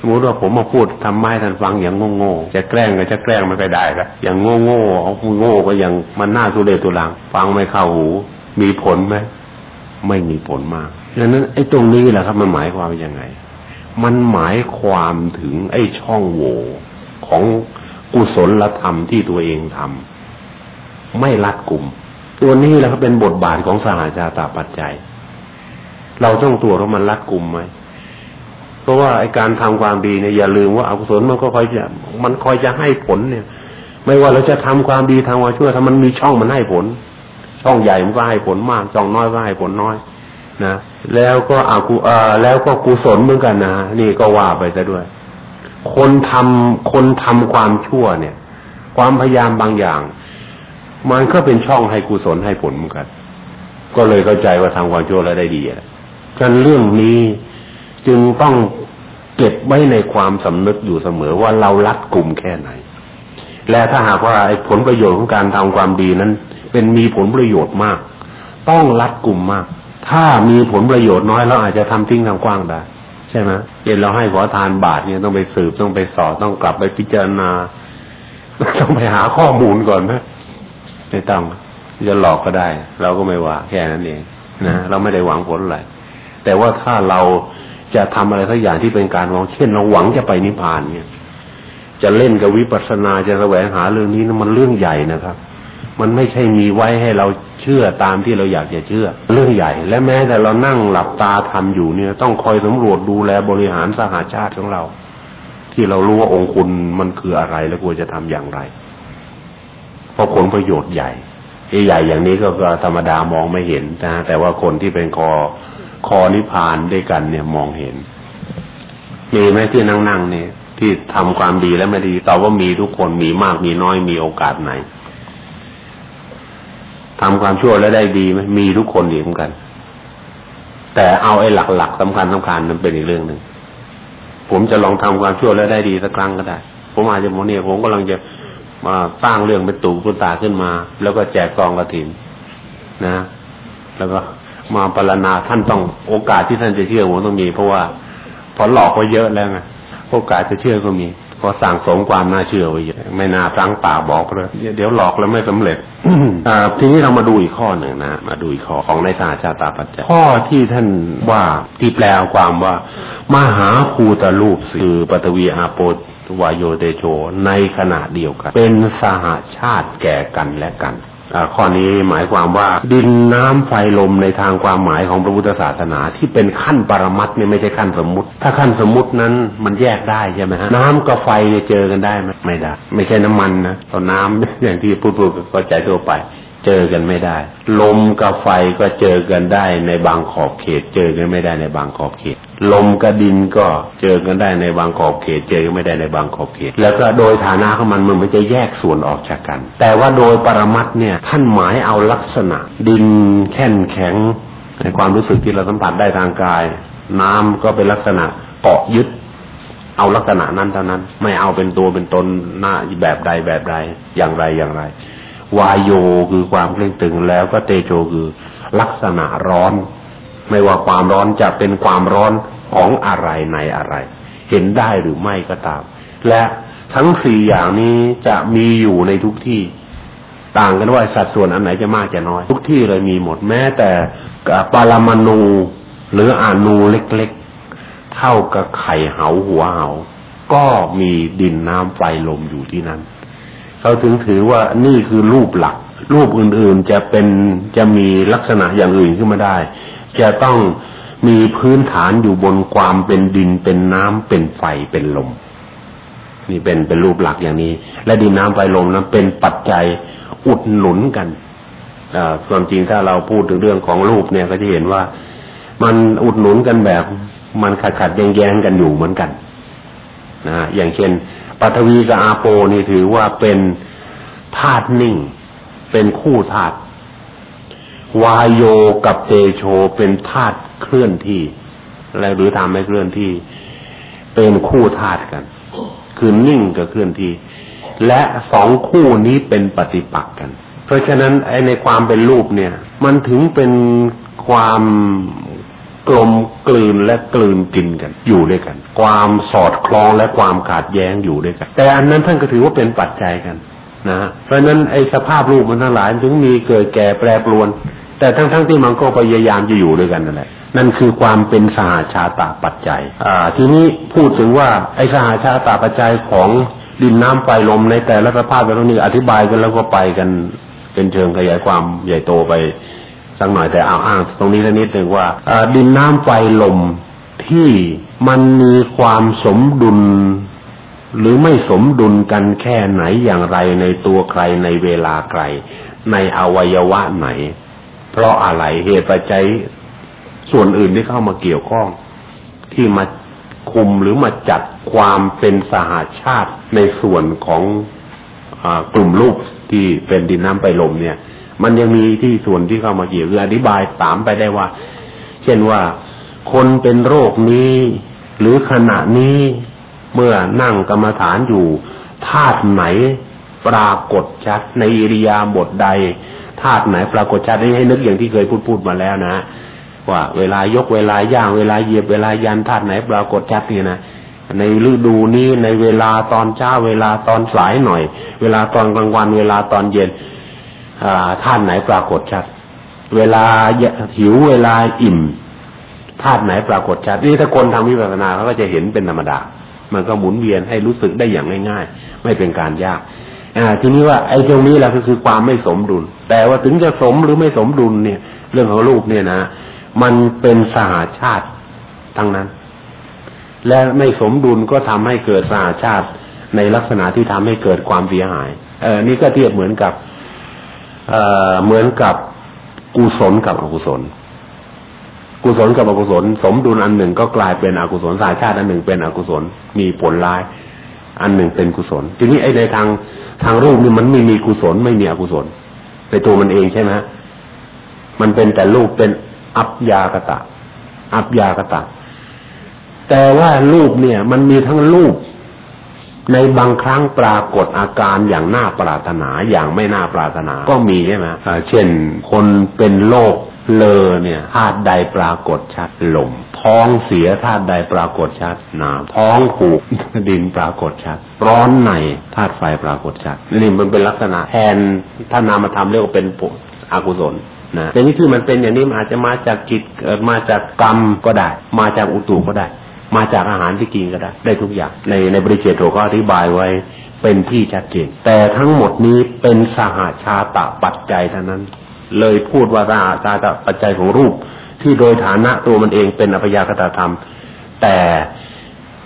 สมมติว่าผมมาพูดทำไม้ท่านฟังอย่างโง่โง่จะแกล้งก็จะแกล้งไม่ไปได้ละอย่างโง่โง่เอาโง่ก็ยังมันหน่าทุเรศตุลัง ฟังไม่เข้าหู มีผลไหมไม่มีผลมากดังนั้นไอ้ตรงนี้แหละครับ มันหมายความว่ายังไง มันหมายความถึงไอ้ช่องโหว่ของ กุศลธรรมที่ตัวเองทำไม่รัดกลุ่ม ตัวนี้แหละก็เป็นบทบาทของสหาชาตาปัจจัย เราต้องตัวว่ามันรัดกลุ่มไหมเพราะว่าไอการทำความดีเนี่ยอย่าลืมว่าอกุศลมันก็คอยจะมันคอยจะให้ผลเนี่ย ไม่ว่าเราจะทำความดีทำความชั่วถ้ามันมีช่องมันให้ผล ช่องใหญ่มันก็ให้ผลมาก ช่องน้อยก็ให้ผลน้อยนะแล้วก็อากุอ่อแล้วก็กุศลเหมือนกันนะนี่ก็ว่าไปซะด้วย คนทำคนทำความชั่วเนี่ย ความพยายามบางอย่าง มันก็เป็นช่องให้กุศลให้ผลเหมือนกัน ก็เลยเข้าใจว่าทำความชั่วแล้วได้ดีอะฉะนั้นเรื่องนี้จึงต้องเก็บไว้ในความสำนึกอยู่เสมอว่าเรารัดกลุ่มแค่ไหน และถ้าหากว่าไอ้ผลประโยชน์ของการทำความดีนั้น เป็นมีผลประโยชน์มาก ต้องรัดกลุ่มมาก ถ้ามีผลประโยชน์น้อยเราอาจจะทำทิ้งทางกว้างได้ ใช่ไหมเห็นเราให้ขอทานบาทเนี่ยต้องไปสืบต้องไปสอบต้องกลับไปพิจารณา ต้องไปหาข้อมูลก่อนนะไม่ต้องจะหลอกก็ได้ เราก็ไม่ว่า แค่นั้นเองนะเราไม่ได้หวังผลอะไรแต่ว่าถ้าเราจะทำอะไรสักอย่างที่เป็นการหวังเช่นเราหวังจะไปนิพพานเนี่ย จะเล่นกับวิปัสสนาจะแสวงหาเรื่องนี้นะมันเรื่องใหญ่นะครับ มันไม่ใช่มีไว้ให้เราเชื่อตามที่เราอยากจะเชื่อ เรื่องใหญ่ และแม้แต่เรานั่งหลับตาทำอยู่เนี่ย ต้องคอยสำรวจดูแลบริหารสหาชาติของเรา ที่เรารู้ว่าองคุณมันคืออะไรและควรจะทำอย่างไร เพราะผลประโยชน์ใหญ่ใหญ่อย่างนี้ก็ธรรมดามองไม่เห็นนะแต่ว่าคนที่เป็นคอคอนิพานด้วยกันเนี่ยมองเห็นมีไหมที่นั่งๆเนี่ยที่ทำความดีแล้วไม่ดีตอบว่ามีทุกคนมีมากมีน้อยมีโอกาสไหน ทำความชั่วแล้วได้ดีไหมมีทุกคนเหมือนกัน แต่เอาไอ้หลักๆสำคัญสำคัญมันเป็นอีกเรื่องหนึ่งผมจะลองทำความชั่วแล้วได้ดีสักครั้งก็ได้ ผมอาจจะโมเนี่ยผมกำลังจะมาสร้างเรื่องเป็นตู่คุณตาขึ้นมา แล้วก็แจกกองกระถินนะ แล้วก็มาปรณนาท่านต้องโอกาสที่ท่านจะเชื่อผมต้องมี เพราะว่าพอหลอกก็เยอะแล้วไงโอกาสจะเชื่อก็มี ผพอสั่งสมความน่าเชื่อไว้ไม่น่าตั้งป่าบอกเลยเดี๋ยวหลอกแล้วไม่สำเร็จอ่าทีนี้เรามาดูอีกข้อหนึ่งนะมาดูอีกข้อของในสาชาตาปัจจัยข้อที่ท่านว่าที่แปลความว่า มหาภูตรูปคือปฐวีอาโปวายโยเตโชในขณะเดียวกัน เป็นสหาชาติแก่กันและกัน ข้อนี้หมายความว่า ดินน้ำไฟลมในทางความหมายของพระพุทธศาสนา ที่เป็นขั้นปรมัตเนี่ยไม่ใช่ขั้นสมมุติ ถ้าขั้นสมมุตินั้นมันแยกได้ใช่ไหมฮะน้ำกับไฟเนี่ยเจอกันได้ไหมไม่ได้ ไม่ใช่น้ำมันนะตอนน้ำอย่างที่พูดๆก็ใจทั่วไป เจอกันไม่ได้ ลมกับไฟก็เจอกันได้ในบางขอบเขต เจอกันไม่ได้ในบางขอบเขต ลมกับดินก็เจอกันได้ในบางขอบเขต เจอกันไม่ได้ในบางขอบเขต แล้วก็โดยฐานะของมันมันมันจะแยกส่วนออกจากกัน แต่ว่าโดยปรมัตเนี่ยท่านหมายเอาลักษณะ ดินแข็งแข็งในความรู้สึกที่เราสัมผัสได้ทางกาย น้ำก็เป็นลักษณะเกาะยึด เอาลักษณะนั้นเท่านั้น ไม่เอาเป็นตัวเป็นตนหน้าแบบใดแบบใดอย่างไรอย่างไร วายโยคือความเคร่งตึงแล้วก็เตโชคือลักษณะร้อน ไม่ว่าความร้อนจะเป็นความร้อนของอะไรในอะไร เห็นได้หรือไม่ก็ตาม และทั้งสี่อย่างนี้จะมีอยู่ในทุกที่ ต่างกันว่าสัดส่วนอันไหนจะมากจะน้อย ทุกที่เลยมีหมดแม้แต่ปรมาณูหรืออนูเล็กๆ เท่ากับไข่เหาหัวเหาก็มีดินน้ำไฟลมอยู่ที่นั้น เขาถึงถือว่านี่คือรูปหลัก รูปอื่นๆจะเป็นจะมีลักษณะอย่างอื่นขึ้นมาได้ จะต้องมีพื้นฐานอยู่บนความเป็นดินเป็นน้ำเป็นไฟเป็นลม นี่เป็นเป็นรูปหลักอย่างนี้ และดินน้ำไฟลมนั้นเป็นปัจจัยอุดหนุนกันส่วนจริงถ้าเราพูดถึงเรื่องของรูปเนี่ยก็จะเห็นว่า มันอุดหนุนกันแบบ มันขัดขัดแย้งแย้งกันอยู่เหมือนกันนะอย่างเช่น ปัทวีกับอาโปนี่ถือว่าเป็นธาตุนิ่ง เป็นคู่ธาตุวายโยกับเตโชเป็นธาตุเคลื่อนที่อะไรหรือทำให้เคลื่อนที่ เป็นคู่ธาตุกัน คือนิ่งกับเคลื่อนที่ และสองคู่นี้เป็นปฏิปักษ์กัน เพราะฉะนั้นไอในความเป็นรูปเนี่ย มันถึงเป็นความ กลมกลืนและกลืนกินกัน อยู่ด้วยกัน ความสอดคล้องและความขาดแย้งอยู่ด้วยกัน แต่อันนั้นท่านก็ถือว่าเป็นปัจจัยกันนะเพราะฉะนั้นไอ้สภาพรูปมันทั้งหลายถึงมีเกิดแก่แปรปรวน แต่ทั้งๆทที่มันก็พยายามจะอยู่ด้วยกันนั่นแหละนั่นคือความเป็นสหาชาตาปัจจัย อ่า ทีนี้พูดถึงว่าไอ้สหาชาตาปัจจัยของดินน้ำไฟลมในแต่ละสภาพแบบนี้อธิบายกันแล้วก็ไปกันเป็นเชิงขยายความใหญ่โตไป สักหน่อยแต่เอาอ้างตรงนี้นิดหนึ่งว่าดินน้ำไฟลมที่มันมีความสมดุล หรือไม่สมดุลกันแค่ไหนอย่างไรในตัวใครในเวลาใคร ในอวัยวะไหน เพราะอะไรเหตุปัจจัยส่วนอื่นที่เข้ามาเกี่ยวข้อง ที่มาคุมหรือมาจัดความเป็นสหาชาติในส่วนของอกลุ่มลูกที่เป็นดินน้ำไปลมเนี่ย มันยังมีที่ส่วนที่เข้ามาเกี่ยวคืออธิบายตามไปได้ว่า เช่นว่าคนเป็นโรคนี้ หรือขณะนี้เมื่อนั่งกรรมฐานอยู่ธาตุไหนปรากฏชัดในอิริยาบถใดธาตุไหนปรากฏชัดให้นึกอย่างที่เคยพูดพูดมาแล้วนะว่า เวลายกเวลาย่างเวลาเหยียบเวลายันธาตุไหนปรากฏชัดนี่นะในฤดูนี้ในเวลาตอนเช้าเวลาตอนสายหน่อย เวลาตอนกลางวันเวลาตอนเย็น ธาตุไหนปรากฏชัด เวลาหิวเวลาอิ่มธาตุไหนปรากฏชัดนี่ถ้าคนทำวิปัสสนาเขาก็จะเห็นเป็นธรรมดา มันก็หมุนเวียนให้รู้สึกได้อย่างง่าย ๆ ไม่เป็นการยากอ่า ทีนี้ว่าไอ้ตรงนี้แหละก็คือความไม่สมดุล แต่ว่าถึงจะสมหรือไม่สมดุลเนี่ย เรื่องของรูปเนี่ยนะ มันเป็นสหาชาติทั้งนั้น และไม่สมดุลก็ทำให้เกิดสหาชาติในลักษณะที่ทำให้เกิดความเสียหาย เออนี่ก็เทียบเหมือนกับ เหมือนกับกุศลกับอกุศล กุศลกับอกุศล สมดุลอันหนึ่งก็กลายเป็นอกุศลสายชาติอันหนึ่งเป็นอกุศล มีผลร้าย อันหนึ่งเป็นกุศล ทีนี้ไอ้ในทางทางรูปนี่มันไม่มีกุศลไม่มีอกุศลในตัวมันเองใช่ไหมมันเป็นแต่รูปเป็นอัพยากตะ อัพยากตะ แต่ว่ารูปเนี่ย มันมีทั้งรูป ในบางครั้งปรากฏอาการอย่างน่าปรารถนาอย่างไม่น่าปรารถนาก็มีใช่ไหมเช่น คนเป็นโรคเลอเนี่ยธาตุใดปรากฏชัดลม ท้องเสียธาตุใดปรากฏชัดหน้ำท้องผูกดินปรากฏชัด ร้อนในธาตุไฟปรากฏชัดนี่มันเป็นลักษณะแทนถ้านามธรรมเรียกว่าเป็นปุอกุศลนะแต่นี่คือมันเป็นอย่างนี้มันอาจจะมาจากจิตมาจากกรรมก็ได้ มาจากอุตุก็ได้ มาจากอาหารที่กินก็ได้ ได้ทุกอย่าง ในในบริเจโตก็อธิบายไว้เป็นที่ชัดเจนแต่ทั้งหมดนี้เป็นสหาชาตะปัจจัยเท่านั้น เลยพูดว่าสหาชาตะปัจจัยของรูป ที่โดยฐานะตัวมันเองเป็นอภิยากตธรรม แต่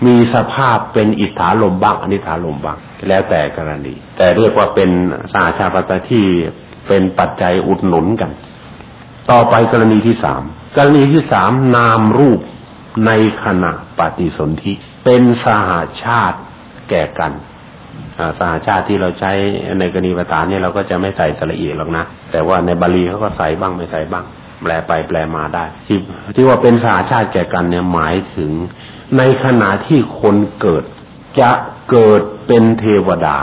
มีสภาพเป็นอิทธาลมบ้างอนิธาลมบ้างแล้วแต่กรณี แต่เรียกว่าเป็นสหาชาปัจจัยที่เป็นปัจจัยอุดหนุนกัน ต่อไปกรณีที่สามกรณีที่สามนามรูปในขณะ ปฏิสนธิเป็นสหาชาติแก่กันสหชาติที่เราใช้ในกรณีประธานเนี่ยเราก็จะไม่ใส่สระอีหรอกนะ แต่ว่าในบาลีเขาก็ใส่บ้างไม่ใส่บ้าง แปลไปแปลมาได้ ที่ที่ว่าเป็นสหชาติแก่กันเนี่ยหมายถึง ในขณะที่คนเกิด จะเกิดเป็นเทวดา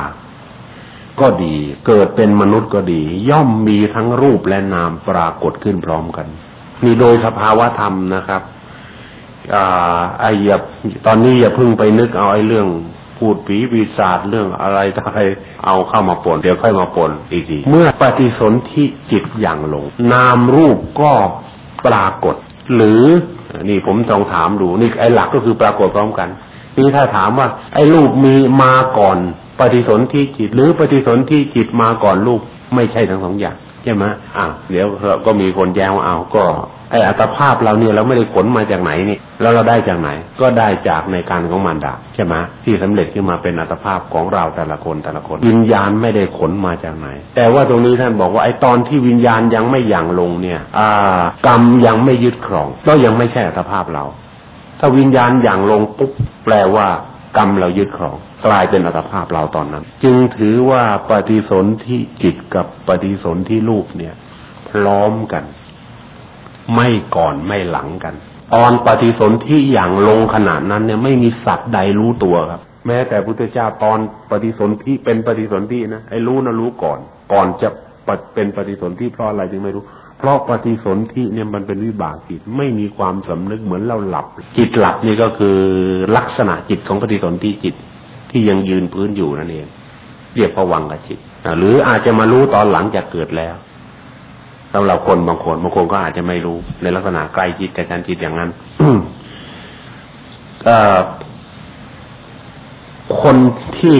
ก็ดี เกิดเป็นมนุษย์ก็ดี ย่อมมีทั้งรูปและนามปรากฏขึ้นพร้อมกันนี่โดยสภาวะธรรมนะครับ อ่าไอ้อย่าตอนนี้อย่าเพิ่งไปนึกเอาไอ้เรื่องพูดผีปีศาจเรื่องอะไรอะไรเอาเข้ามาปนเดี๋ยวค่อยมาปนอีกทีเมื่อปฏิสนธิจิตอย่างลง นามรูปก็ปรากฏ หรือนี่ผมต้องถามดูนี่ไอ้หลักก็คือปรากฏพร้อมกันนี่ถ้าถามว่า ไอ้รูปมีมาก่อน ปฏิสนธิจิต หรือปฏิสนธิจิตมาก่อนรูปไม่ใช่ทั้งสองอย่างใช่ไหมอ่าเดี๋ยวก็มีคนแย้งว่าเอาก็ ไออัตภาพเราเนี่ยเราไม่ได้ขนมาจากไหนนี่แล้วเราได้จากไหน ก็ได้จากในการของมารดาใช่ไหมที่สำเร็จขึ้นมาเป็นอัตภาพของเราแต่ละคนแต่ละคนวิญญาณไม่ได้ขนมาจากไหน แต่ว่าตรงนี้ท่านบอกว่าไอตอนที่วิญญาณยังไม่หยั่งลงเนี่ย อ่ากรรมยังไม่ยึดครอง ก็ยังไม่ใช่อัตภาพเรา ถ้าวิญญาณหยั่งลงปุ๊บแปลว่ากรรมเรายึดครองกลายเป็นอัตภาพเราตอนนั้น จึงถือว่าปฏิสนธิจิตกับปฏิสนธิรูปเนี่ย พร้อมกัน ไม่ก่อนไม่หลังกัน ตอนปฏิสนธิอย่างลงขนาดนั้นเนี่ยไม่มีสัตว์ใดรู้ตัวครับ แม้แต่พุทธเจ้าตอนปฏิสนธิเป็นปฏิสนธินะไอ้รู้นะรู้ก่อน ก่อนจะเป็นปฏิสนธิเพราะอะไรจึงไม่รู้เพราะปฏิสนธิเนี่ยมันเป็นวิบากจิตไม่มีความสำนึกเหมือนเราหลับ จิตหลับนี่ก็คือลักษณะจิตของปฏิสนธิจิตที่ยังยืนพื้นอยู่นั่นเองเรียกว่าวังกจิตหรืออาจจะมารู้ตอนหลังจากเกิดแล้ว สำหรับคนบางคนบางคนก็อาจจะไม่รู้ในลักษณะใกล้จิตกับชันจิตอย่างนั้นคนที่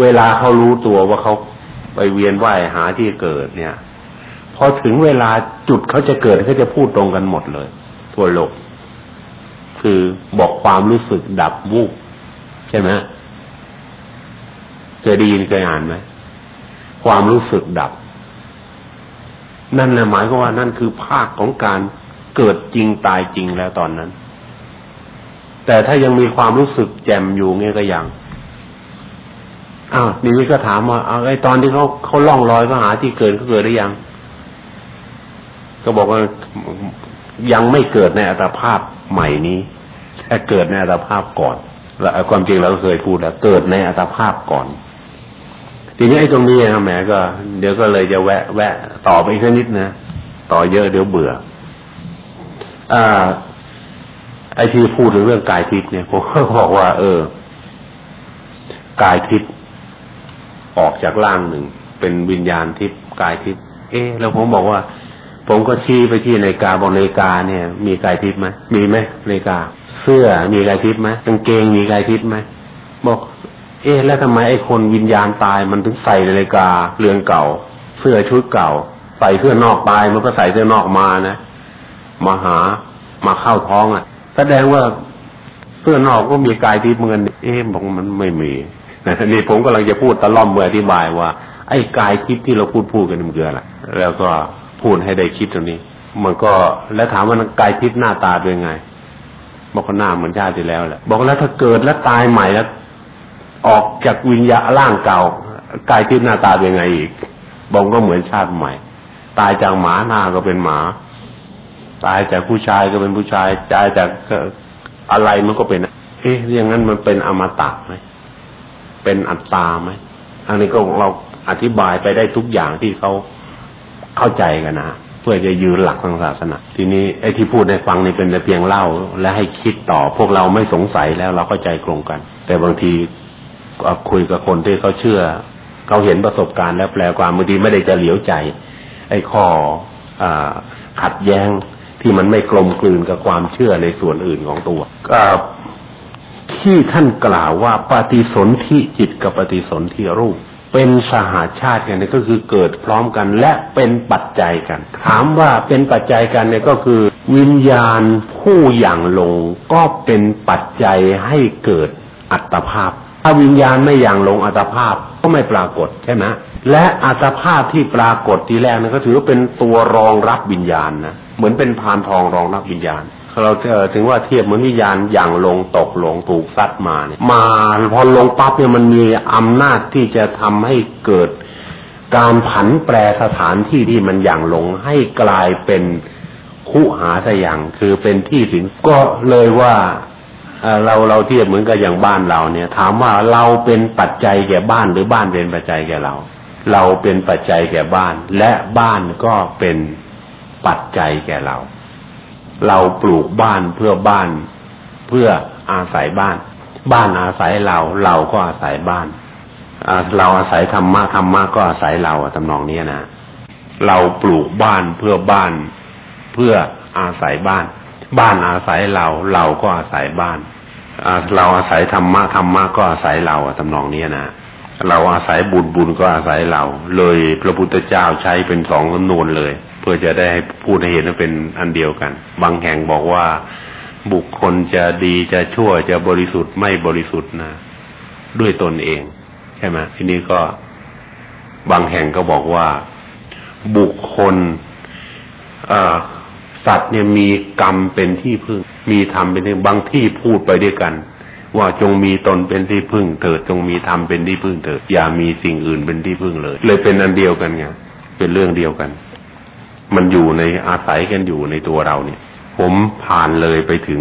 เวลาเขารู้ตัวว่าเขาไปเวียนว่ายหาที่เกิดเนี่ยพอถึงเวลาจุดเขาจะเกิดเขาจะพูดตรงกันหมดเลย ทั่วโลก คือบอกความรู้สึกดับวูบใช่ไหมเคยได้ยินเคยอ่านไหมความรู้สึกดับ นั่นแหละหมายก็ว่านั่นคือภาคของการเกิดจริงตายจริงแล้วตอนนั้น แต่ถ้ายังมีความรู้สึกแจ่มอยู่เงี้ยก็ยังอ้าวนี่ก็ถามว่าเอาไอ้ตอนที่เขาเขาล่องลอยก็หาที่เกิดเขาเกิดหรือยัง ก็บอกว่ายังไม่เกิดในอัตภาพใหม่นี้แต่เกิดในอัตภาพก่อน แล้วความจริงเราเคยพูดแล้วเกิดในอัตภาพก่อน ทีนี้ไอ้ตรงนี้นะแหมก็ เดี๋ยวก็เลยจะแวะ แวะ ต่อไปอีกนิดนะต่อเยอะเดี๋ยวเบื่อ อ่า ไอ้ที่พูดถึงเรื่องกายทิพย์เนี่ยผมก็บอกว่า เออ กายทิพย์ออกจากร่างหนึ่ง เป็นวิญญาณทิพย์กายทิพย์เอ๊แล้วผมบอกว่า ผมก็ชี้ไปที่นาฬิกาบอกนาฬิกาเนี่ย มีกายทิพย์ไหมมีไหมนาฬิกา เสื้อมีกายทิพย์ไหมกางเกงมีกายทิพย์ไหมบอก เอ๊ะแล้วทำไมไอ้คนวิญญาณตายมันถึงใส่นาฬิกาเรือนเก่า เสื้อชุดเก่า ใส่เสื้อนอกตายมันก็ใส่เสื้อนอกมานะมาหามาเข้าท้องอะ แสดงว่าเสื้อนอกก็มีกายที่เหมือนเอ๊ะบอกมันไม่มีนี่ผมกำลังจะพูดตะล่อมเมื่ออธิบายว่า ไอ้กายทิพย์ที่เราพูดพูดกันมันคืออะไรแล้วก็พูดให้ได้คิดตรงนี้ มันก็แล้วถามว่ากายทิพย์หน้าตาเป็นไงบอกว่าหน้าเหมือนชาติที่แล้วแหละบอกแล้วถ้าเกิดแล้วตายใหม่แล้ว ออกจากวิญญาร่างเก่ากายที่หน้าตาเป็นไงอีกบองก็เหมือนชาติใหม่ ตายจากหมาหน้าก็เป็นหมา ตายจากผู้ชายก็เป็นผู้ชายตายจากอะไรมันก็เป็นเอ๊ะอย่างนั้นมันเป็นอมตะไหมเป็นอัตตาไหมอันนี้ก็เราอธิบายไปได้ทุกอย่างที่เขาเข้าใจกันนะเพื่อจะยืนหลักทางศาสนาทีนี้ไอ้ที่พูดในฟังนี่เป็นแต่เพียงเล่า และให้คิดต่อพวกเราไม่สงสัยแล้วเราก็ใจตรงกัน แต่บางที คุยกับคนที่เขาเชื่อเขาเห็นประสบการณ์แล้วแปลความบางทีไม่ได้จะเหลียวใจ ไอ้ข้ออขัดแย้งที่มันไม่กลมกลืนกับความเชื่อในส่วนอื่นของตัวที่ท่านกล่าวว่าปฏิสนธิจิตกับปฏิสนธิรูป เป็นสหาชาติกันนี่ก็คือเกิดพร้อมกันและเป็นปัจจัยกัน ถามว่าเป็นปัจจัยกันเนี่ยก็คือ วิญญาณผู้อย่างลงก็เป็นปัจจัยให้เกิดอัตภาพ ถ้าวิญญาณไม่อย่างลงอัตภาพก็ไม่ปรากฏใช่ไหมและอัตภาพที่ปรากฏทีแรกนั้นก็ถือว่าเป็นตัวรองรับวิญญาณนะเหมือนเป็นพานทองรองรับวิญญาณเราถึงว่าเทียบเหมือนวิญญาณอย่างลงตกลงถูกซัดมาเนี่ยมาพอลงปั๊บเนี่ยมันมีอำนาจที่จะทำให้เกิดการผันแปรสถานที่ที่มันอย่างลงให้กลายเป็นคุหาสอย่างคือเป็นที่สิงก็เลยว่า เราเราเทียบเหมือนกับอย่างบ้านเราเนี่ย ถามว่าเราเป็นปัจจัยแก่บ้านหรือบ้านเป็นปัจจัยแก่เรา เราเป็นปัจจัยแก่บ้าน และบ้านก็เป็นปัจจัยแก่เรา เราปลูกบ้านเพื่อบ้าน เพื่ออาศัยบ้าน บ้านอาศัยเรา เราก็อาศัยบ้านเราอาศัยธรรมะธรรมะก็อาศัยเราทำนองนี้นะเราปลูกบ้านเพื่อบ้าน เพื่ออาศัยบ้าน บ้านอาศัยเรา เราก็อาศัยบ้านเราอาศัยธรรมะธรรมะก็อาศัยเราทำนองนี้นะเราอาศัยบุญบุญก็อาศัยเรา เลยพระพุทธเจ้าใช้เป็นสองจำนวนเลย เพื่อจะได้พูดให้เห็นว่าเป็นอันเดียวกัน บางแห่งบอกว่าบุคคลจะดีจะชั่วจะบริสุทธิ์ไม่บริสุทธิ์นะด้วยตนเอง ใช่ไหมทีนี้ก็บางแห่งก็บอกว่าบุคคลอ่า สัตว์เนี่ยมีกรรมเป็นที่พึ่ง มีธรรมเป็นที่บางที่พูดไปด้วยกัน ว่าจงมีตนเป็นที่พึ่งเถิดจงมีธรรมเป็นที่พึ่งเถิดอย่ามีสิ่งอื่นเป็นที่พึ่งเลย เลยเป็นอันเดียวกันไงเป็นเรื่องเดียวกัน มันอยู่ในอาศัยกันอยู่ในตัวเราเนี่ย ผมผ่านเลยไปถึง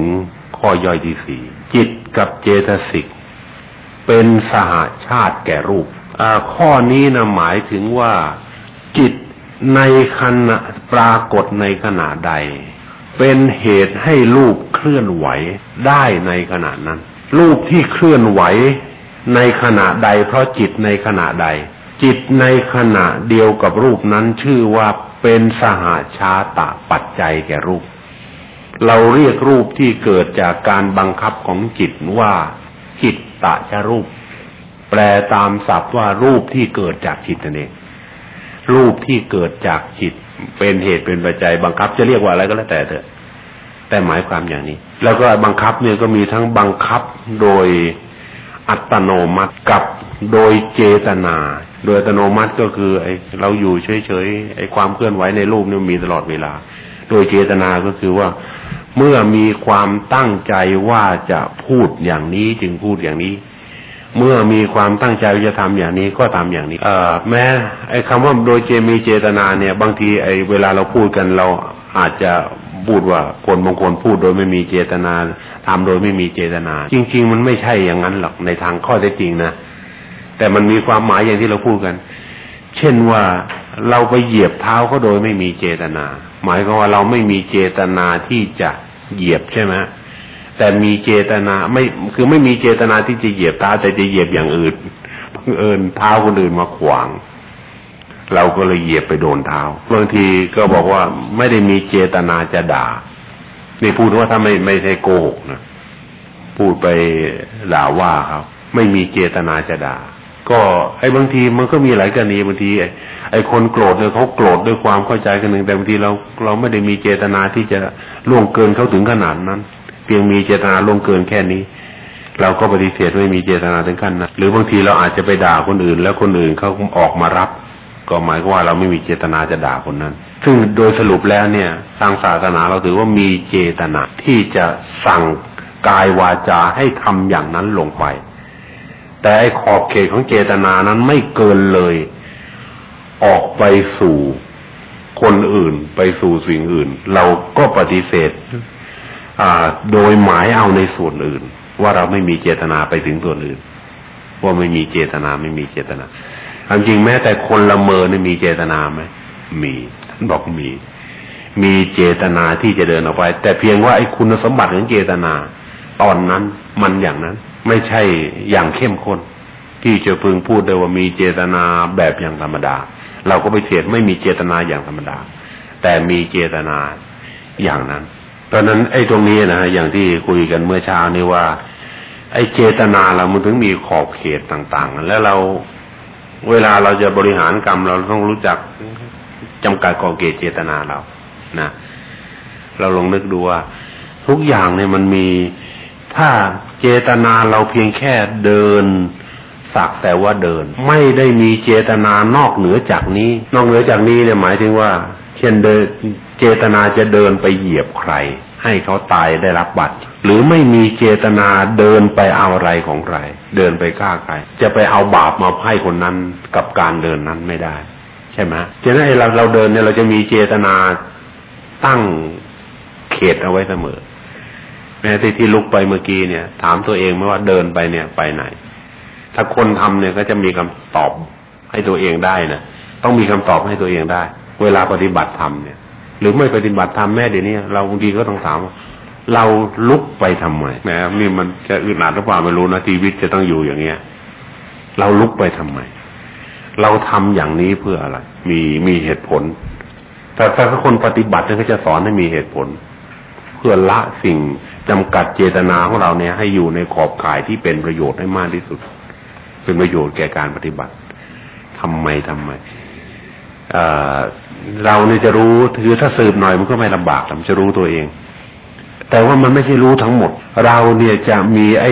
ข้อย่อยที่สี่จิตกับเจตสิกเป็นสหาชาติแก่รูปข้อนี้นะหมายถึงว่าจิต ในขณะปรากฏในขณะใด เป็นเหตุให้รูปเคลื่อนไหวได้ในขณะนั้น รูปที่เคลื่อนไหวในขณะใด เพราะจิตในขณะใด จิตในขณะเดียวกับรูปนั้นชื่อว่าเป็นสหาชาตะปัจจัยแก่รูป เราเรียกรูปที่เกิดจากการบังคับของจิตว่าจิตตะชรูป แปลตามศัพท์ว่ารูปที่เกิดจากจิตนั่นเอง รูปที่เกิดจากจิตเป็นเหตุเป็นปัจจัยบังคับ จะเรียกว่าอะไรก็แล้วแต่เถอะ แต่หมายความอย่างนี้ แล้วก็บังคับเนี่ยก็มีทั้งบังคับโดยอัตโนมัติกับโดยเจตนา โดยอัตโนมัติก็คือไอเราอยู่เฉยๆไอความเคลื่อนไหวในรูปนี่มีตลอดเวลา โดยเจตนาก็คือว่าเมื่อมีความตั้งใจว่าจะพูดอย่างนี้จึงพูดอย่างนี้ เมื่อมีความตั้งใจจะทำอย่างนี้ก็ทำอย่างนี้ เอ่อ แม้ไอ้คาว่าโดยเจมีเจตนาเนี่ย บางทีไอ้เวลาเราพูดกันเราอาจจะพูดว่าคนบางคนพูดโดยไม่มีเจตนาทำโดยไม่มีเจตนา จริง ๆ มันไม่ใช่อย่างนั้นหรอกในทางข้อเท็จจริงนะแต่มันมีความหมายอย่างที่เราพูดกัน เช่นว่าเราไปเหยียบเท้าเขาโดยไม่มีเจตนา หมายความว่าเราไม่มีเจตนาที่จะเหยียบใช่ไหม แต่มีเจตนาไม่คือไม่มีเจตนาที่จะเหยียบเท้าแต่จะเหยียบอย่างอื่นเอิญเท้าคนอื่นมาขวาง เราก็เลยเหยียบไปโดนเท้าบางทีก็บอกว่าไม่ได้มีเจตนาจะด่านี่พูดว่าถ้าไม่ไม่ใช่โกหกนะพูดไปด่าว่าครับ ไม่มีเจตนาจะด่าก็ไอ้บางทีมันก็มีหลายกรณีบางทีไอ้คนโกรธเนี่ยเขาโกรธด้วยความเข้าใจกันหนึ่งแต่บางทีเราเราไม่ได้มีเจตนาที่จะล่วงเกินเขาถึงขนาดนั้น เพียงมีเจตนาล่วงเกินแค่นี้ เราก็ปฏิเสธไม่มีเจตนาถึงขั้นนั้นหรือบางทีเราอาจจะไปด่าคนอื่น แล้วคนอื่นเขาออกมารับ ก็หมายความว่าเราไม่มีเจตนาจะด่าคนนั้น ซึ่งโดยสรุปแล้วเนี่ยทางศาสนาเราถือว่ามีเจตนาที่จะสั่งกายวาจาให้ทำอย่างนั้นลงไป แต่ไอ้ขอบเขตของเจตนานั้นไม่เกินเลย ออกไปสู่คนอื่นไปสู่สิ่งอื่น เราก็ปฏิเสธ โดยหมายเอาในส่วนอื่น ว่าเราไม่มีเจตนาไปถึงส่วนอื่น ว่าไม่มีเจตนาไม่มีเจตนาความจริงแม้แต่คนละเมอนี่มีเจตนาไหมมีท่านบอกมี มีเจตนาที่จะเดินออกไป แต่เพียงว่าไอ้คุณสมบัติของเจตนา ตอนนั้นมันอย่างนั้น ไม่ใช่อย่างเข้มข้นที่จะพึงพูดได้ว่ามีเจตนาแบบอย่างธรรมดา เราก็ไปเสียดไม่มีเจตนาอย่างธรรมดา แต่มีเจตนาอย่างนั้น ตอนนั้นไอ้ตรงนี้นะอย่างที่คุยกันเมื่อเช้านี้ว่า ไอ้เจตนาเรามันถึงมีขอบเขตต่างๆ แล้วเราเวลาเราจะบริหารกรรม เราต้องรู้จักจำกัดขอบเขตเจตนาเรานะเราลองนึกดูว่า ทุกอย่างเนี่ยมันมีถ้าเจตนาเราเพียงแค่เดินสักแต่ว่าเดิน ไม่ได้มีเจตนานอกเหนือจากนี้ นอกเหนือจากนี้เนี่ยหมายถึงว่า ช่นเดินเจตนาจะเดินไปเหยียบใคร ให้เขาตายได้รับบัตรหรือไม่มีเจตนาเดินไปเอาอะไรของใคร เดินไปฆ่าใคร จะไปเอาบาปมาให้คนนั้นกับการเดินนั้นไม่ได้ ใช่ไหมฉะนั้นเราเราเดินเนี่ยเราจะมีเจตนาตั้งเขตเอาไว้เสมอแม้ที่ที่ลุกไปเมื่อกี้เนี่ย ถามตัวเองไหมว่าเดินไปเนี่ยไปไหน ถ้าคนทำเนี่ยก็จะมีคำตอบให้ตัวเองได้นะต้องมีคำตอบให้ตัวเองได้ เวลาปฏิบัติธรรมเนี่ยหรือไม่ปฏิบัติธรรมแม่เดี๋ยวนี้เราบางทีก็ต้องถามเราลุกไปทำไมแม้นี่มันจะอึดอัดหรือเปล่าไม่รู้นะชีวิตจะต้องอยู่อย่างเงี้ย เราลุกไปทำไม เราทำอย่างนี้เพื่ออะไร มีมีเหตุผล แต่ถ้าคนปฏิบัติเนี่ยก็จะสอนให้มีเหตุผล เพื่อละสิ่งจำกัดเจตนาของเราเนี่ย ให้อยู่ในขอบข่ายที่เป็นประโยชน์ให้มากที่สุด เป็นประโยชน์แก่การปฏิบัติทำไมทำไม เราเนี่ยจะรู้คือถ้าสืบหน่อยมันก็ไม่ลำบากมันจะรู้ตัวเอง แต่ว่ามันไม่ใช่รู้ทั้งหมด เราเนี่ยจะมีไอ้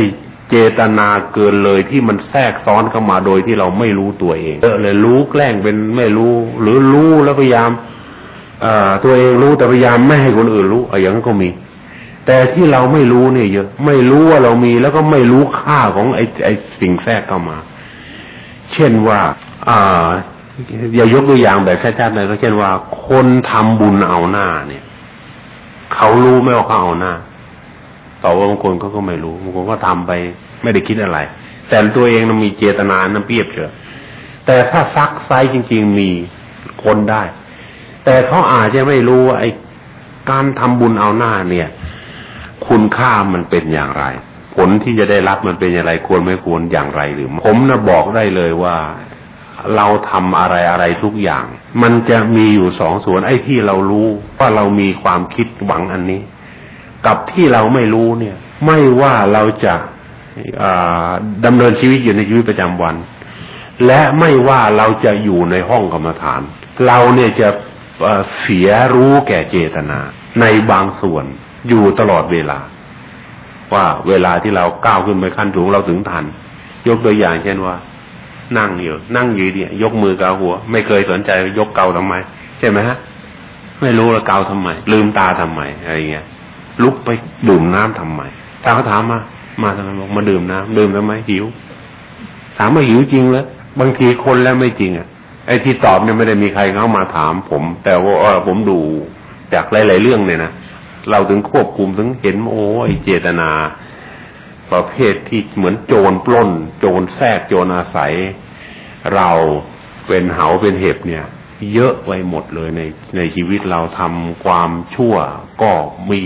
เจตนาเกินเลยที่มันแทรกซ้อนเข้ามาโดยที่เราไม่รู้ตัวเองเออเลยรู้แกล้งเป็นไม่รู้ หรือรู้แล้วพยายามตัวเองรู้แต่พยายามไม่ให้คนอื่นรู้ออย่างนั้นก็มี แต่ที่เราไม่รู้เนี่ยเยอะ ไม่รู้ว่าเรามีแล้วก็ไม่รู้ค่าของไอ้ไอ้สิ่งแทรกเข้ามา เช่นว่า อ่า อย่ายกตัวอย่างแบบชัดๆเลยก็เช่นว่า คนทำบุญเอาหน้า เนี่ย เขารู้ไหมว่าเขาเอาหน้าต่อว่าบางคนเขาก็ไม่รู้บางคนก็ทำไป ไม่ได้คิดอะไร แต่ตัวเองมันมีเจตนานั้นเปียบเฉยแต่ถ้าซักไซจริง ๆ มีคนได้ แต่เขาอาจจะไม่รู้ว่าไอ้การทำบุญเอาหน้าเนี่ย คุณค่ามันเป็นอย่างไร ผลที่จะได้รับมันเป็นอย่างไรควรไม่ควรอย่างไรหรือ ผมนะบอกได้เลยว่า เราทำอะไรอะไรทุกอย่าง มันจะมีอยู่สองส่วนไอ้ที่เรารู้ว่าเรามีความคิดหวังอันนี้ กับที่เราไม่รู้เนี่ย ไม่ว่าเราจะดำเนินชีวิตอยู่ในชีวิตประจำวัน และไม่ว่าเราจะอยู่ในห้องกรรมฐาน เราเนี่ยจะเสียรู้แก่เจตนาในบางส่วนอยู่ตลอดเวลา ว่าเวลาที่เราก้าวขึ้นไปขั้นสูงเราถึงทัน ยกตัวอย่างเช่นว่า นั่งอยู่ นั่งอยู่เนี่ยยกมือเกาหัว ไม่เคยสนใจยกเกาทำไม ใช่ไหมฮะ ไม่รู้ว่าเกาทำไม ลืมตาทำไมอะไรเงี้ยลุกไปดื่มน้ำทำไมถ้าเขาถามมา มาทำไมบอกมาดื่มน้ำดื่มทำไมหิว ถามว่าหิวจริงแล้วบางทีคนแล้วไม่จริงอะไอ้ที่ตอบเนี่ยไม่ได้มีใครเข้ามาถามผม แต่ว่าผมดูจากหลาย ๆ เรื่องเนี่ยนะเราถึงควบคุมถึงเห็นโอ้ยเจตนา ประเภทที่เหมือนโจรปล้น โจรแทรกโจรอาศัย เราเป็นเหาเป็นเห็บเนี่ย เยอะไว้หมดเลยในในชีวิตเราทำความชั่วก็มี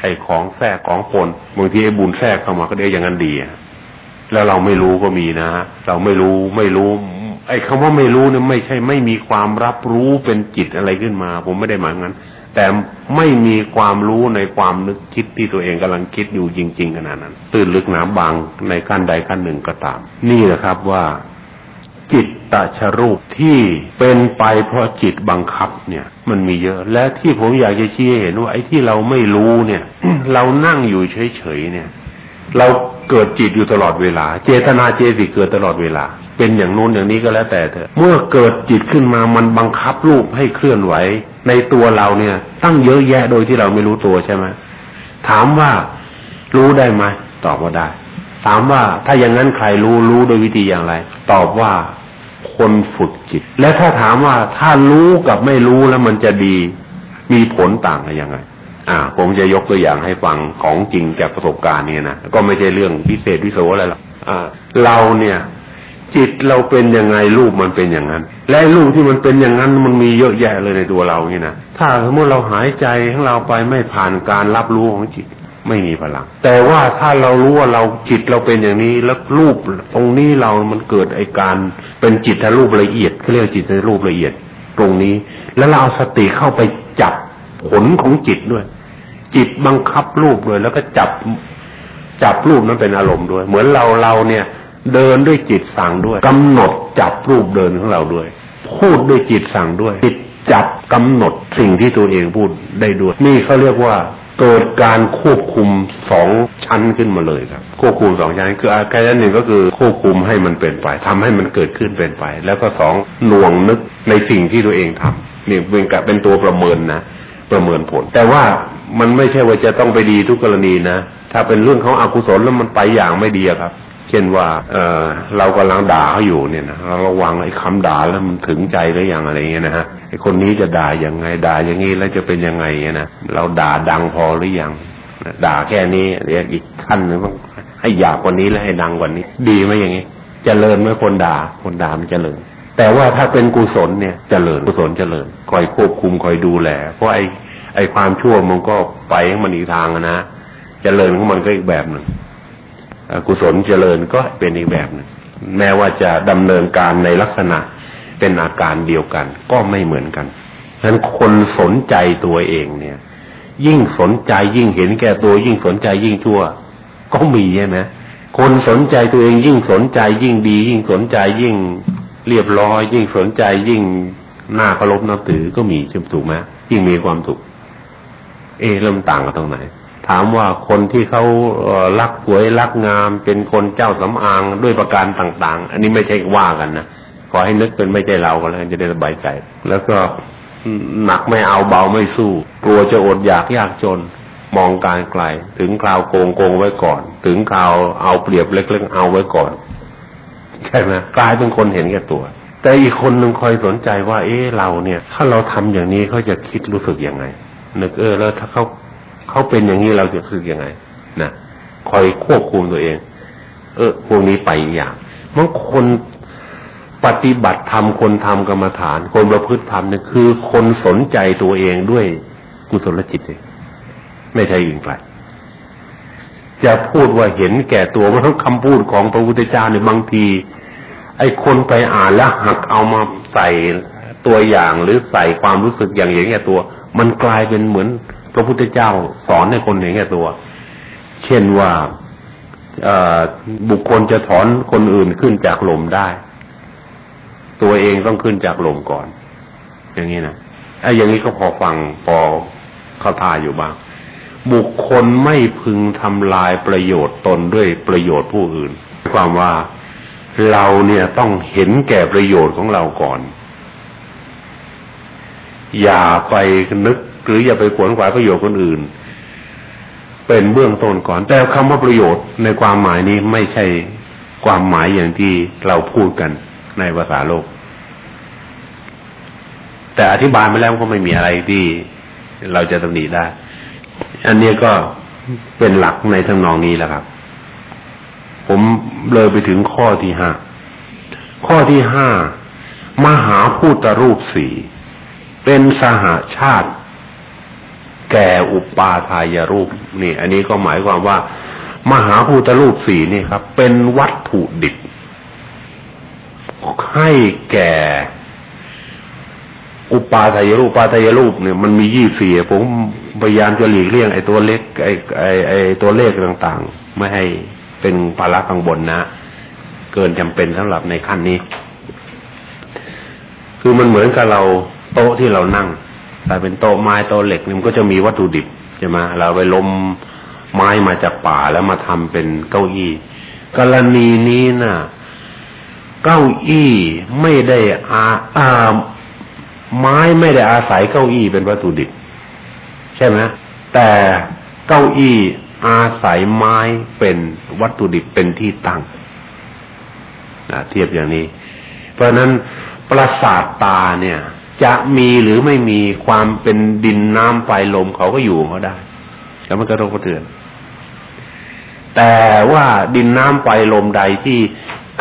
ไอ้ของแทรกของคนบางทีไอ้บุญแทรกเข้ามาก็ได้อย่างนั้นดีแล้วเราไม่รู้ก็มีนะเราไม่รู้ไม่รู้ ไอ้คำว่าไม่รู้เนี่ยไม่ใช่ ไม่มีความรับรู้เป็นจิตอะไรขึ้นมา ผมไม่ได้หมายงั้น แต่ไม่มีความรู้ในความนึกคิดที่ตัวเองกำลังคิดอยู่จริง ๆขนาดนั้น ตื่นลึกหนาบางในขั้นใดขั้นหนึ่งก็ตาม นี่แหละครับว่า จิตตชรูปที่เป็นไปเพราะจิตบังคับเนี่ย มันมีเยอะ และที่ผมอยากจะชี้เห็นว่าไอ้ที่เราไม่รู้เนี่ย เรานั่งอยู่เฉยๆเนี่ย เราเกิดจิตอยู่ตลอดเวลา เจตนาเจสิกเกิดตลอดเวลา เป็นอย่างนู้นอย่างนี้ก็แล้วแต่เถอะเมื่อเกิดจิตขึ้นมามันบังคับรูปให้เคลื่อนไหว ในตัวเราเนี่ย ตั้งเยอะแยะโดยที่เราไม่รู้ตัวใช่ไหมถามว่ารู้ได้ไหมตอบว่าได้ ถามว่าถ้าอย่างนั้นใครรู้รู้โดยวิธีอย่างไร ตอบว่าคนฝึกจิต และถ้าถามว่าถ้ารู้กับไม่รู้แล้วมันจะดี มีผลต่างกันยังไง อ่า ผมจะยกตัวอย่างให้ฟังของจริงจากประสบการณ์เนี่ยนะก็ไม่ใช่เรื่องพิเศษวิโสอะไรหรอกอ่า เราเนี่ย จิตเราเป็นยังไงรูปมันเป็นอย่างนั้น และรูปที่มันเป็นอย่างนั้นมันมีเยอะแยะเลยในตัวเรานี่นะถ้าสมมติเราหายใจของเราไปไม่ผ่านการรับรู้ของจิตไม่มีพลัง แต่ว่าถ้าเรารู้ว่าเราจิตเราเป็นอย่างนี้แล้วรูปตรงนี้เรามันเกิดไอการเป็นจิตทรูปละเอียดเขาเรียกจิตทรูปละเอียด ตรงนี้ แล้วเราเอาสติเข้าไปจับผลของจิตด้วย จิตบังคับรูปด้วยแล้วก็จับจับรูปนั้นเป็นอารมณ์ด้วย เหมือนเราเราเนี่ย เดินด้วยจิตสั่งด้วยกำหนดจับรูปเดินของเราด้วย พูดด้วยจิตสั่งด้วย จิตจับกำหนดสิ่งที่ตัวเองพูดได้ด้วย นี่เขาเรียกว่าเกิดการควบคุมสองชั้นขึ้นมาเลยครับ ควบคุมสองชั้นคืออาการหนึ่งก็คือควบคุมให้มันเป็นไปทำให้มันเกิดขึ้นเป็นไป แล้วก็สองหน่วงนึกในสิ่งที่ตัวเองทำนี่เป็นกับเป็นตัวประเมินนะประเมินผล แต่ว่ามันไม่ใช่ว่าจะต้องไปดีทุกกรณีนะ ถ้าเป็นเรื่องของอกุศลแล้วมันไปอย่างไม่ดีครับ เช่นว่า เออเรากำลังด่าเขาอยู่เนี่ยนะเราระวังไอ้คำด่าแล้วมันถึงใจหรือยังอะไรเงี้ยนะฮะไอ้คนนี้จะด่ายังไงด่าอย่างนี้แล้วจะเป็นยังไงนะเราด่าดังพอหรือยังด่าแค่นี้เดี๋ยวอีกขั้นหนึ่งต้องให้หยาบกว่านี้แล้วให้ดังกว่านี้ ดีไหมอย่างนี้จเจริญไหมคนด่าคนด่ามันจเจริญแต่ว่าถ้าเป็นกุศลเนี่ยจเจริญกุศลเจริญคอยควบคุมคอยดูแล เพราะไอ้ไอ้ความชั่วมันก็ไปให้มันอีกทางนะเจริญของมันก็อีกแบบหนึ่ง กุศลเจริญก็เป็นอีกแบบหนึ่งแม้ว่าจะดำเนินการในลักษณะเป็นอาการเดียวกัน ก็ไม่เหมือนกันฉะนั้นคนสนใจตัวเองเนี่ย ยิ่งสนใจยิ่งเห็นแก่ตัว ยิ่งสนใจยิ่งชั่ว ก็มีใช่ไหมคนสนใจตัวเองยิ่งสนใจยิ่งดี ยิ่งสนใจยิ่งเรียบร้อย ยิ่งสนใจยิ่งหน้าเคารพนับถือก็มีใช่ถูกไหมยิ่งมีความสุขเอเริ่มต่างกันตรงไหน ถามว่าคนที่เขารักสวยรักงามเป็นคนเจ้าสำอางด้วยประการต่าง ๆ อันนี้ไม่ใช่ว่ากันนะขอให้นึกเป็นไม่ใช่เราก็แล้วจะได้สบายใจ แล้วก็หนักไม่เอาเบาไม่สู้ กลัวจะอดอยากยากจน มองการไกล ถึงคราวโกงโกงไว้ก่อน ถึงคราวเอาเปรียบเล็กๆเอาไว้ก่อนใช่ไหมกลายเป็นคนเห็นแก่ตัว แต่อีกคนหนึ่งคอยสนใจว่า เอ๊ะเราเนี่ย ถ้าเราทำอย่างนี้เขาจะคิดรู้สึกยังไงนึกเออแล้วถ้าเขา เขาเป็นอย่างนี้เราจะคือยังไงนะคอยควบคุมตัวเอง เออพวกนี้ไปอย่างบางคนปฏิบัติธรรมคนทำกรรมฐาน คนประพฤติธรรมเนี่ยคือ คนสนใจตัวเองด้วยกุศลจิตเองไม่ใช่อื่นไกลจะพูดว่าเห็นแก่ตัวเพราะคำพูดของพระพุทธเจ้าเนี่ยบางที ไอ้คนไปอ่านแล้วหักเอามาใส่ตัวอย่างหรือใส่ความรู้สึกอย่างเห็นแก่ตัว มันกลายเป็นเหมือน พระพุทธเจ้าสอนให้คนเห็นแก่ตัว เช่นว่าบุคคลจะถอนคนอื่นขึ้นจากหล่มได้ ตัวเองต้องขึ้นจากหล่มก่อน อย่างนี้นะไอ้อย่างนี้ก็พอฟังพอเข้าท่าอยู่บ้าง บุคคลไม่พึงทำลายประโยชน์ตนด้วยประโยชน์ผู้อื่น ความว่าเราเนี่ยต้องเห็นแก่ประโยชน์ของเราก่อน อย่าไปนึก หรืออย่าไปขวนขวายประโยชน์คนอื่น เป็นเบื้องต้นก่อน แต่คำว่าประโยชน์ในความหมายนี้ไม่ใช่ความหมายอย่างที่เราพูดกันในภาษาโลก แต่อธิบายมาแล้วก็ไม่มีอะไรที่เราจะตำหนิได้ อันนี้ก็เป็นหลักในทำนองนี้แหละครับ ผมเลยไปถึงข้อที่ห้าข้อที่ห้ามหาพูตรูปสี่เป็นสหาชาติ แก่อุปาทายรูปนี่ อันนี้ก็หมายความว่า มหาภูตรูปสี่นี่ครับ เป็นวัตถุดิบให้แก่อุปาทายรูปปาทายรูปเนี่ยมันมียี่สี่ผมพยายามจะหลีกเลี่ยงไอ้ตัวเล็กไอ้ไอ้ไอ้ตัวเลขต่างๆ ไม่ให้เป็นภาระข้างบนนะ เกินจำเป็นสำหรับในขั้นนี้ คือมันเหมือนกับเราโต๊ะที่เรานั่ง แต่เป็นโต๊ะไม้โต๊ะเหล็กนี่มันก็จะมีวัตถุดิบใช่ไหมเราไปล้มไม้มาจากป่าแล้วมาทำเป็นเก้าอี้ กรณีนี้นะ่ะ เก้าอี้ไม่ได้อาอาไม้ไม่ได้อาศัยเก้าอี้เป็นวัตถุดิบ ใช่ไหมแต่เก้าอี้อาศัยไม้เป็นวัตถุดิบเป็นที่ตั้งเทียบอย่างนี้ เพราะนั้นประสาทตาเนี่ย จะมีหรือไม่มีความเป็นดินน้ำไฟลมเขาก็อยู่เขาได้แล้วมันกระทบกระเทือน แต่ว่าดินน้ำไฟลมใดที่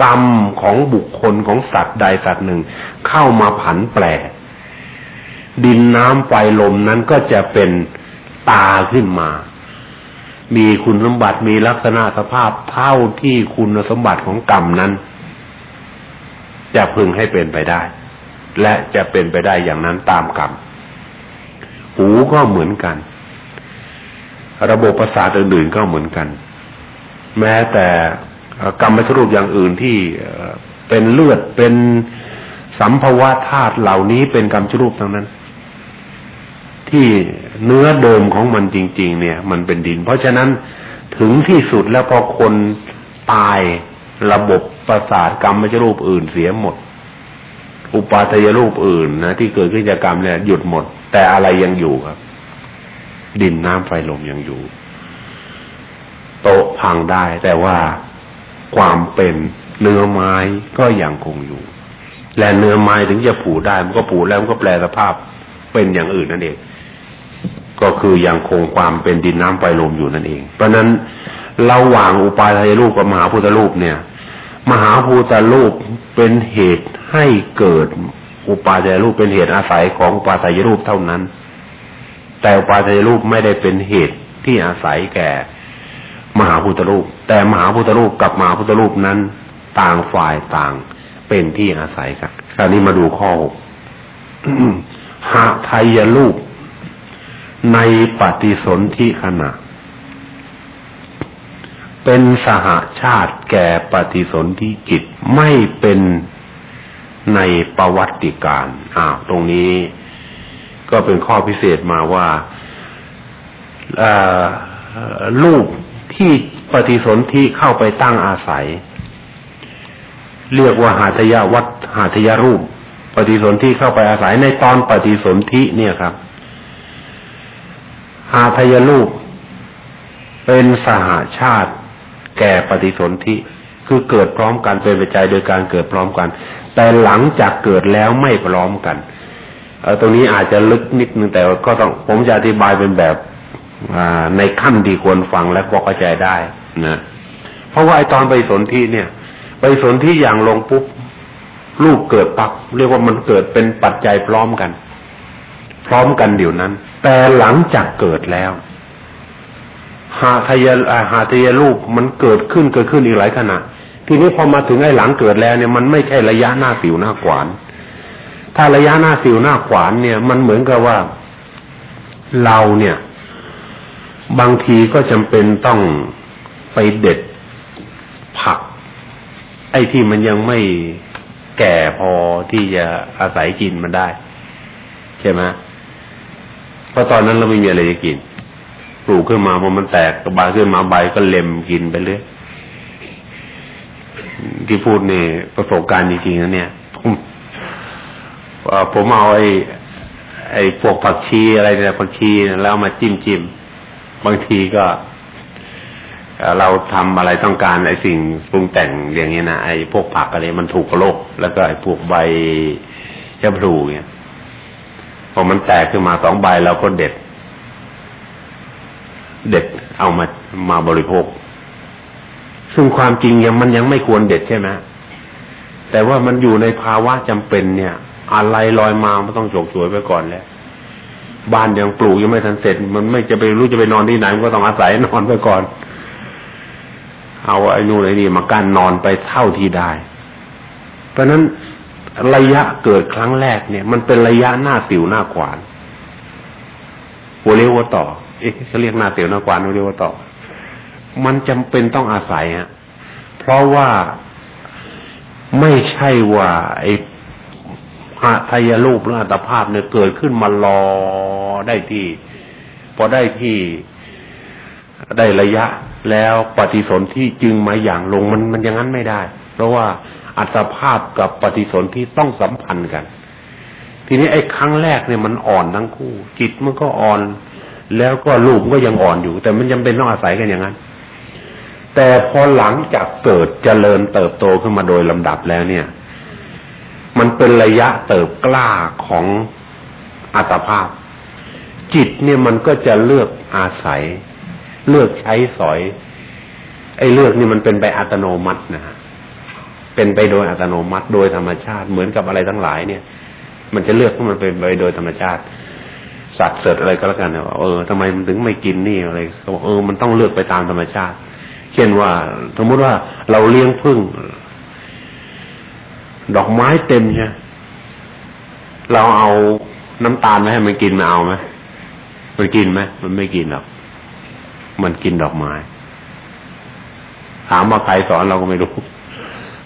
กรรมของบุคคลของสัตว์ใดสัตว์หนึ่ง เข้ามาผันแปรดินน้ำไฟลมนั้นก็จะเป็นตาขึ้นมา มีคุณสมบัติมีลักษณะสภาพเท่าที่คุณสมบัติของกรรมนั้น จะพึงให้เป็นไปได้ และจะเป็นไปได้อย่างนั้นตามกรรม หูก็เหมือนกัน ระบบประสาทอื่นๆก็เหมือนกัน แม้แต่กรรมชรูปอย่างอื่นที่เป็นเลือดเป็นสัมภวะธาตุเหล่านี้เป็นกรรมชรูปทั้งนั้น ที่เนื้อเดิมของมันจริง ๆ เนี่ย มันเป็นดิน เพราะฉะนั้นถึงที่สุดแล้วพอคนตายระบบประสาทกรรมชรูปอื่นเสียหมด อุปาทยรูปอื่นนะที่เกิดขึ้นจากกรรมเนี่ยหยุดหมด แต่อะไรยังอยู่ครับ ดินน้ำไฟลมยังอยู่ โตพังได้ แต่ว่าความเป็นเนื้อไม้ก็ยังคงอยู่ และเนื้อไม้ถึงจะผูได้ มันก็ผูแล้วมันก็แปลสภาพเป็นอย่างอื่นนั่นเอง ก็คือยังคงความเป็นดินน้ำไฟลมอยู่นั่นเอง เพราะนั้นระหว่างอุปาทายรูปกับมหาพุทธรูปเนี่ย มหาพุทธรูปเป็นเหตุให้เกิด อุปาทายรูปเป็นเหตุอาศัยของอุปาทายรูปเท่านั้น แต่อุปาทายรูปไม่ได้เป็นเหตุที่อาศัยแก่ มหาพุทธรูป แต่มหาพุทธรูปกับมหาพุทธรูปนั้น ต่างฝ่ายต่างเป็นที่อาศัยกันคราวนี้มาดูข้อหกหาไทยรูปในปฏิสนธิขณะ เป็นสหาชาติแก่ปฏิสนธิจิตไม่เป็นในประวัติการอ้าวตรงนี้ก็เป็นข้อพิเศษมาว่าลูกที่ปฏิสนธิเข้าไปตั้งอาศัย เรียกว่าหาทยวัดหาทยรูป ปฏิสนธิเข้าไปอาศัยในตอนปฏิสนธิเนี่ยครับ หาทยรูปเป็นสหาชาติ แก่ปฏิสนธิคือเกิดพร้อมกันเป็นปัจจัยโดยการเกิดพร้อมกัน แต่หลังจากเกิดแล้วไม่พร้อมกันเออตรงนี้อาจจะลึกนิดนึงแต่ก็ต้องผมจะอธิบายเป็นแบบในขั้นที่ควรฟังและก็เข้าใจได้นะเพราะว่าไอตอนไปสนที่เนี่ย ไปสนที่อย่างลงปุ๊บลูกเกิดปักเรียกว่ามันเกิดเป็นปัจจัยพร้อมกัน พร้อมกันเดี๋ยวนั้น แต่หลังจากเกิดแล้ว หาทยาหาทยาลูกมันเกิดขึ้นเกิดขึ้นอีกหลายขณะ ทีนี้พอมาถึงไอ้หลังเกิดแล้วเนี่ยมันไม่ใช่ระยะหน้าสิวหน้าขวาน ถ้าระยะหน้าสิวหน้าขวานเนี่ย มันเหมือนกับว่าเราเนี่ย บางทีก็จำเป็นต้องไปเด็ดผัก ไอ้ที่มันยังไม่แก่พอที่จะอาศัยกินมันได้ ใช่ไหมเพราะตอนนั้นเราไม่มีอะไรจะกิน ลูกขึ้นมาพอมันแตกกระบาขึ้นมาใบก็เล็มกินไปเรื่อยที่พูดนี่ประสบการณ์จริงๆนะเนี่ยผมผมเอาไอ้ไอ้พวกผักชีอะไรเนี่ยผักชีแล้วมาจิ้มจิ้มบางทีก็เราทำอะไรต้องการไอ้สิ่งปรุงแต่งอย่างนี้นะไอ้พวกผักอะไรมันถูกโรคแล้วก็ไอ้พวกใบชะพลูเนี่ยพอมันแตกขึ้นมาสองใบเราก็เด็ด เด็ดเอามามาบริโภค ซึ่งความจริงยังมันยังไม่ควรเด็ดใช่ไหมแต่ว่ามันอยู่ในภาวะจำเป็นเนี่ย อะไรลอยมามันต้องจกสวยไปก่อนแล้วบ้านยังปลูกยังไม่ทันเสร็จ มันไม่จะไปรู้จะไปนอนที่ไหนมันก็ต้องอาศัยนอนไปก่อน เอาไอ้นู่นไอ้นี่มากั้นนอนไปเท่าที่ได้ เพราะนั้นระยะเกิดครั้งแรกเนี่ย มันเป็นระยะหน้าสิวหน้าขวานหัวเรียกว่าต่อ เอ๊ะเขาเรียกหน้าสิวหน้าขวานเรียกว่าต่อมันจำเป็นต้องอาศัยฮะเพราะว่าไม่ใช่ว่าไอ้อาทายรูปหรืออัตภาพเนี่ยเกิดขึ้นมารอได้ที่ พอได้ที่ได้ระยะแล้วปฏิสนธิจึงมาอย่างลงมันมันอย่างนั้นไม่ได้ เพราะว่าอัตภาพกับปฏิสนธิต้องสัมพันธ์กัน ทีนี้ไอ้ครั้งแรกเนี่ยมันอ่อนทั้งคู่ จิตมันก็อ่อน แล้วก็รูปก็ยังอ่อนอยู่ แต่มันยังเป็นต้องอาศัยกันอย่างนั้น แต่พอหลังจากเกิดเจริญเติบโตขึ้นมาโดยลำดับแล้วเนี่ย มันเป็นระยะเติบกล้าของอัตภาพ จิตเนี่ยมันก็จะเลือกอาศัย เลือกใช้สอย ไอ้เลือกนี่มันเป็นไปอัตโนมัตินะฮะเป็นไปโดยอัตโนมัติโดยธรรมชาติเหมือนกับอะไรทั้งหลายเนี่ย มันจะเลือกให้มันเป็นไปโดยธรรมชาติ สัตว์เสดอะไรก็แล้วกันเนี่ยเออทำไมมันถึงไม่กินนี่อะไรเขาบอกเออมันต้องเลือกไปตามธรรมชาติ เช่นว่า สมมุติว่าเราเลี้ยงพึ่ง ดอกไม้เต็มใช่เราเอาน้ำตาลมาให้มันกินมาเอาไหมมันกินไหมมันไม่กินหรอกมันกินดอกไม้ถามว่าใครสอนเราก็ไม่รู้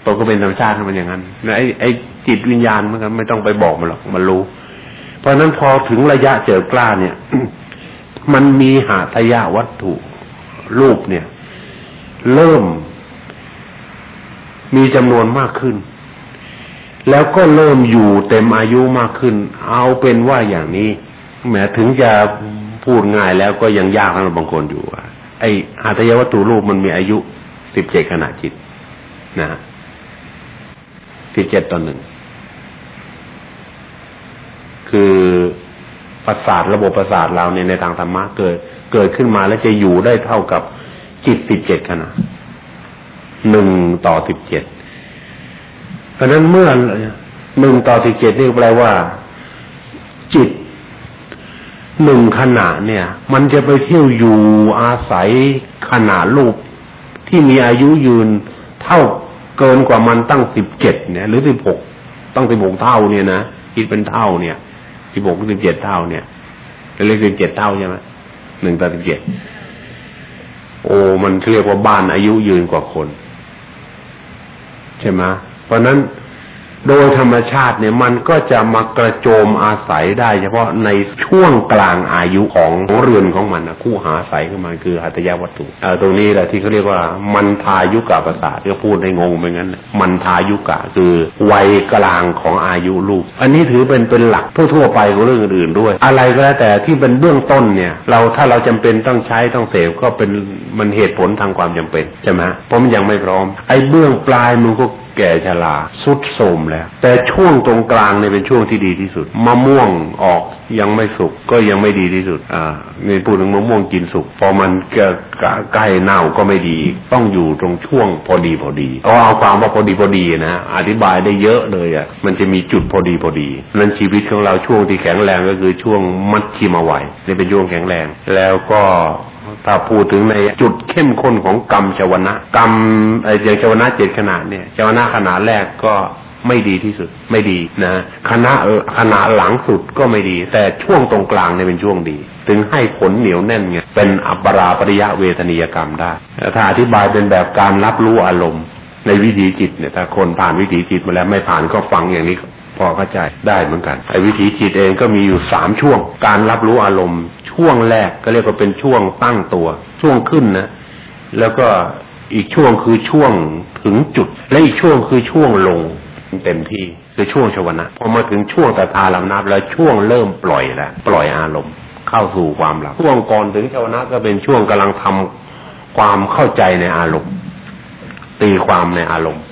ตัวก็เป็นธรรมชาติมันอย่างนั้นไอ้ไอ้จิตวิญญาณมันก็ไม่ต้องไปบอกมันหรอก มันรู้ เพราะนั้นพอถึงระยะเจอกล้าเนี่ย มันมีหาทยาวัตถุรูปเนี่ย เริ่มมีจำนวนมากขึ้น แล้วก็เริ่มอยู่เต็มอายุมากขึ้น เอาเป็นว่าอย่างนี้แม้ถึงจะพูดง่ายแล้วก็ยังยากสำหรับบางคนอยู่ไอ้หาทยาวัตถุรูปมันมีอายุสิบเจ็ดขณะจิตนะสิบเจ็ดต่อหนึ่ง คือประสาทระบบประสาทเราเนี่ยในทางธรรมะเกิด เกิดขึ้นมาแล้วจะอยู่ได้เท่ากับจิตสิบเจ็ดขณะหนึ่งต่อสิบเจ็ดเพราะนั้นเมื่อหนึ่งต่อสิบเจ็ดนี่แปลว่า จิตหนึ่งขณะเนี่ย มันจะไปเที่ยวอยู่อาศัยขนาดรูปที่มีอายุยืนเท่าเกินกว่ามันตั้งสิบเจ็ดเนี่ย หรือสิบหกตั้งสิบหกเท่าเนี่ยนะคิดเป็นเท่าเนี่ย สิบหกสิบเจ็ดเท่าเนี่ยเรียกสิบเจ็ดเท่าใช่ไหมหนึ่งต่อสิบเจ็ดโอ้มันเรียกว่าบ้านอายุยืนกว่าคน ใช่ไหมเพราะนั้น โดยธรรมชาติเนี่ยมันก็จะมากระโจมอาศัยได้ เฉพาะในช่วงกลางอายุของเรือนของมันนะคู่หาศัยของมันคือหัตยาวัตถุเออตรงนี้แหละที่เขาเรียกว่ามันทายุกะประสาทก็พูดให้งงไปงั้น มันทายุกะคือวัยกลางของอายุลูก อันนี้ถือเป็นเป็นหลักทั่วๆไปของเรื่องอื่นๆด้วย อะไรก็แล้วแต่ที่เป็นเบื้องต้นเนี่ย เราถ้าเราจำเป็นต้องใช้ต้องเสพก็เป็นมันเหตุผลทางความจำเป็นใช่ไหมเพราะมันยังไม่พร้อม ไอ้เบื้องปลายมันก็ แก่ชราสุดโทมแล้ว แต่ช่วงตรงกลางเนี่ยเป็นช่วงที่ดีที่สุดมะม่วงออกยังไม่สุกก็ยังไม่ดีที่สุด อ่านี่พูดถึงมะม่วงกินสุกพอมันใกล้เน่าก็ไม่ดี ต้องอยู่ตรงช่วงพอดีพอดีเอาเอาความว่าพอดีพอดีนะอธิบายได้เยอะเลยอะมันจะมีจุดพอดีพอดีนั้นชีวิตของเราช่วงที่แข็งแรงก็คือช่วงมัดชิมาไหวนี่เป็นช่วงแข็งแรง แล้วก็ ถ้าพูดถึงในจุดเข้มข้นของกรรมชวนะ กรรมไอ้อย่างชวนะเจ็ดขนาดเนี่ยชวนะขนาดแรกก็ไม่ดีที่สุดไม่ดีนะคณะขณะหลังสุดก็ไม่ดี แต่ช่วงตรงกลางเนี่ยเป็นช่วงดี ถึงให้ผลเหนียวแน่นไงเป็นอัปปราปริยะเวทนียกรรมได้ ถ้าอธิบายเป็นแบบการรับรู้อารมณ์ในวิถีจิตเนี่ยถ้าคนผ่านวิถีจิตมาแล้วไม่ผ่านก็ฟังอย่างนี้ พอเข้าใจได้เหมือนกันไอ้วิถีจิตเองก็มีอยู่สามช่วง การรับรู้อารมณ์ ช่วงแรกก็เรียกว่าเป็นช่วงตั้งตัว ช่วงขึ้นนะ แล้วก็อีกช่วงคือช่วงถึงจุด และอีกช่วงคือช่วงลงเต็มที่คือช่วงชวนะพอมาถึงช่วงตถาลำนับแล้วช่วงเริ่มปล่อยแล้วปล่อยอารมณ์ เข้าสู่ความหลับช่วงก่อนถึงชวนะก็เป็นช่วงกำลังทำความเข้าใจในอารมณ์ ตีความในอารมณ์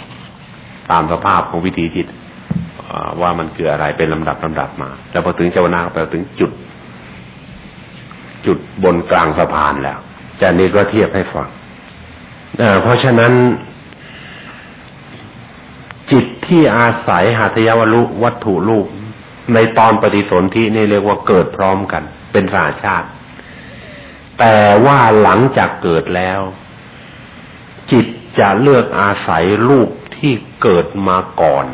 ตามสภาพของวิถีจิต ว่ามันคืออะไรเป็นลำดับลำดับมา แล้วพอถึงเจวนาไปถึงจุด จุดบนกลางสะพานแล้วจานี้ก็เทียบให้ฟังเพราะฉะนั้น จิตที่อาศัยหัตยวัลุวัตถุรูปในตอนปฏิสนธินี่เรียกว่าเกิดพร้อมกัน เป็นสาชาติ แต่ว่าหลังจากเกิดแล้ว จิตจะเลือกอาศัยรูปที่เกิดมาก่อน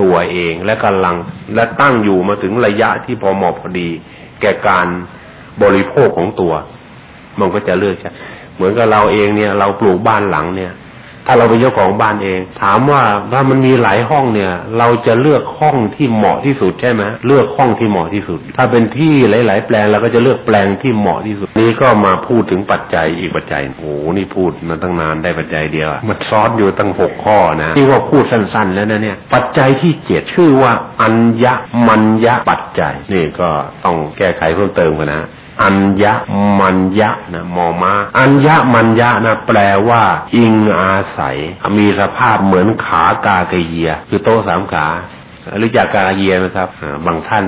ตัวเองและกำลังและตั้งอยู่มาถึงระยะที่พอเหมาะพอดี แก่การบริโภคของตัว มันก็จะเลือกใช่เหมือนกับเราเองเนี่ย เราปลูกบ้านหลังเนี่ย ถ้าเราเป็นเจ้าของบ้านเอง ถามว่าถ้ามันมีหลายห้องเนี่ย เราจะเลือกห้องที่เหมาะที่สุดใช่ไหมเลือกห้องที่เหมาะที่สุด ถ้าเป็นที่หลาย ๆ แปลงเราก็จะเลือกแปลงที่เหมาะที่สุด นี่ก็มาพูดถึงปัจจัยอีกปัจจัยโอ้นี่พูดมาตั้งนานได้ปัจจัยเดียวมันซ้อนอยู่ตั้งหกข้อนะที่ว่าพูดสั้น ๆ แล้วนะเนี่ยปัจจัยที่เจ็ดชื่อว่า อัญญมัญญปัจจัย นี่ก็ต้องแก้ไขเพิ่มเติมกันนะ อัญญมัญญะนะมอมา อัญญมัญญะนะแปลว่า อิงอาศัย มีสภาพเหมือนขากากเยีย คือโต๊ะสามขารู้จักกากเยียไหมครับบางท่าน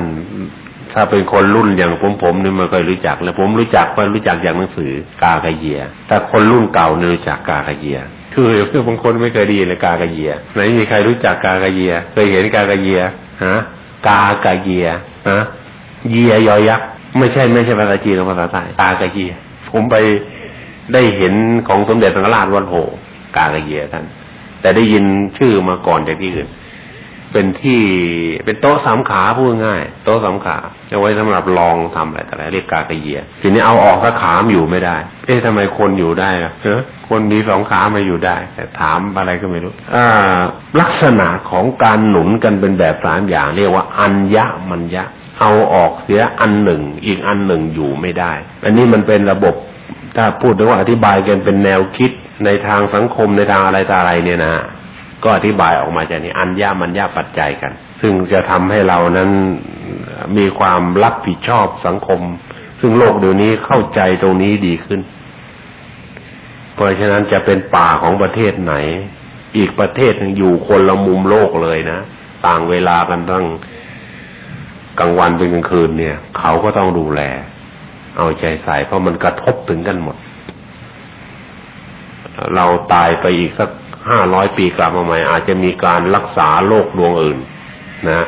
ถ้าเป็นคนรุ่นอย่างผมผมนี่ไม่ค่อยรู้จัก แล้วผมรู้จักก็รู้จักอย่างหนังสือกากเยีย แต่คนรุ่นเก่าเนี่ยรู้จักกากเยียคคือเพื่อบางคนไม่เคยดีเลยกากระเยียไหนมีใครรู้จักกากระเยีย เคยเห็นกากระเยียฮะกากระเยียฮะเยียยอยักษ์ ไม่ใช่ไม่ใช่ภาษาจีนหรือภาษาไทยกากระเยียผมไปได้เห็นของสมเด็จพระราชวัดโหกากระเยียท่านแต่ได้ยินชื่อมาก่อนจากที่อื่น เป็นที่เป็นโต๊ะสามขาพูดง่าย โต๊ะสามขาเอาไว้สำหรับลองทำอะไรแต่ละเรียกกากระเยียทีนี้เอาออกสักขามอยู่ไม่ได้ เอ๊ะทำไมคนอยู่ได้ล่ะเออคนมีสองขามาอยู่ได้ แต่ถามอะไรก็ไม่รู้อ่าลักษณะของการหนุนกันเป็นแบบสามอย่าง เรียกว่าอัญญะมัญญะ เอาออกเสียอันหนึ่ง อีกอันหนึ่งอยู่ไม่ได้ อันนี้มันเป็นระบบถ้าพูดถึงว่าอธิบายกันเป็นแนวคิดในทางสังคมในทางอะไรต่ออะไรเนี่ยนะ ก็อธิบายออกมาจากนี้อันยามันยาปัจจัยกัน ซึ่งจะทำให้เรานั้นมีความรับผิดชอบสังคม ซึ่งโลกเดี๋ยวนี้เข้าใจตรงนี้ดีขึ้น เพราะฉะนั้นจะเป็นป่าของประเทศไหน อีกประเทศนึงอยู่คนละมุมโลกเลยนะ ต่างเวลากันตั้งกลางวันเป็นกลางคืนเนี่ย เขาก็ต้องดูแล เอาใจใส่เพราะมันกระทบถึงกันหมด เราตายไปอีกสัก ห้าร้อยปีกลับมาใหม่ อาจจะมีการรักษาโรคดวงอื่น นะ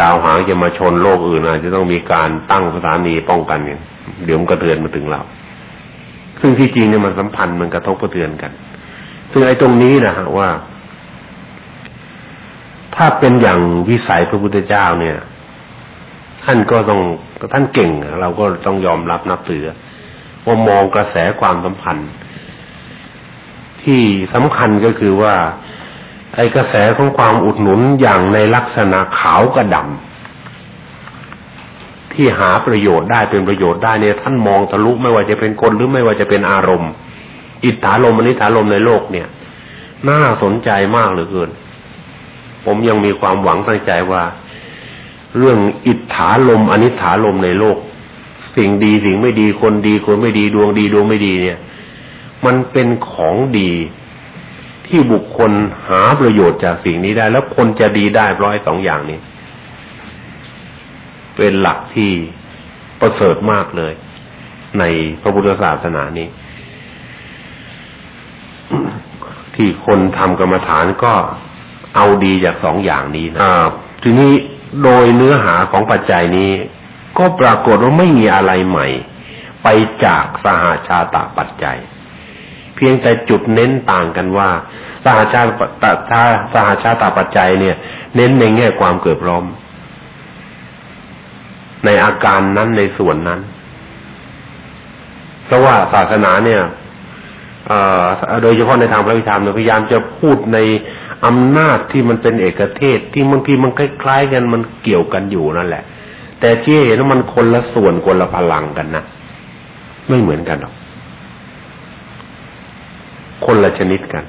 ดาวหางจะมาชนโลกอื่นอาจจะต้องมีการตั้งสถานีป้องกันกันเดี๋ยวมันกระเทือนมาถึงเรา ซึ่งที่จริงเนี่ยมันสัมพันธ์มันกระทบกระเทือนกัน ซึ่งไอ้ตรงนี้นะฮะว่า ถ้าเป็นอย่างวิสัยพระพุทธเจ้าเนี่ย ท่านก็ต้องท่านเก่ง เราก็ต้องยอมรับนับถือว่ามองกระแสความสัมพันธ์ ที่สำคัญก็คือว่า ไอ้กระแสของความอุดหนุนอย่างในลักษณะขาวกระดำที่หาประโยชน์ได้เป็นประโยชน์ได้เนี่ยท่านมองทะลุไม่ว่าจะเป็นคนหรือไม่ว่าจะเป็นอารมณ์ อิทธาลมอนิธาลมในโลกเนี่ย น่าสนใจมากเหลือเกิน ผมยังมีความหวังตั้งใจว่า เรื่องอิทธาลมอนิธาลมในโลก สิ่งดีสิ่งไม่ดีคนดีคนไม่ดีดวงดีดวงไม่ดีเนี่ย มันเป็นของดีที่บุคคลหาประโยชน์จากสิ่งนี้ได้ แล้วคนจะดีได้เพราะไอ้สองอย่างนี้ เป็นหลักที่ประเสริฐมากเลย ในพระพุทธศาสนานี้ ที่คนทำกรรมฐานก็เอาดีจากสองอย่างนี้นะทีนี้โดยเนื้อหาของปัจจัยนี้ ก็ปรากฏว่าไม่มีอะไรใหม่ ไปจากสหาชาตปัจจัยเพียงแต่จุดเน้นต่างกันว่า สหชาติตถ้าสหชาติตปัจจัยเนี่ย เน้นในแง่ความเกิดพร้อม ในอาการนั้นในส่วนนั้น เพราะว่าศาสนาเนี่ยโดยเฉพาะในทางพระวิธรรมเนี่ยพยายามจะพูดในอำนาจที่มันเป็นเอกเทศที่บางทีมันคล้ายๆกันมันเกี่ยวกันอยู่นั่นแหละ แต่ที่เห็นว่ามันคนละส่วนคนละพลังกันนะไม่เหมือนกันหรอก คนละชนิดกัน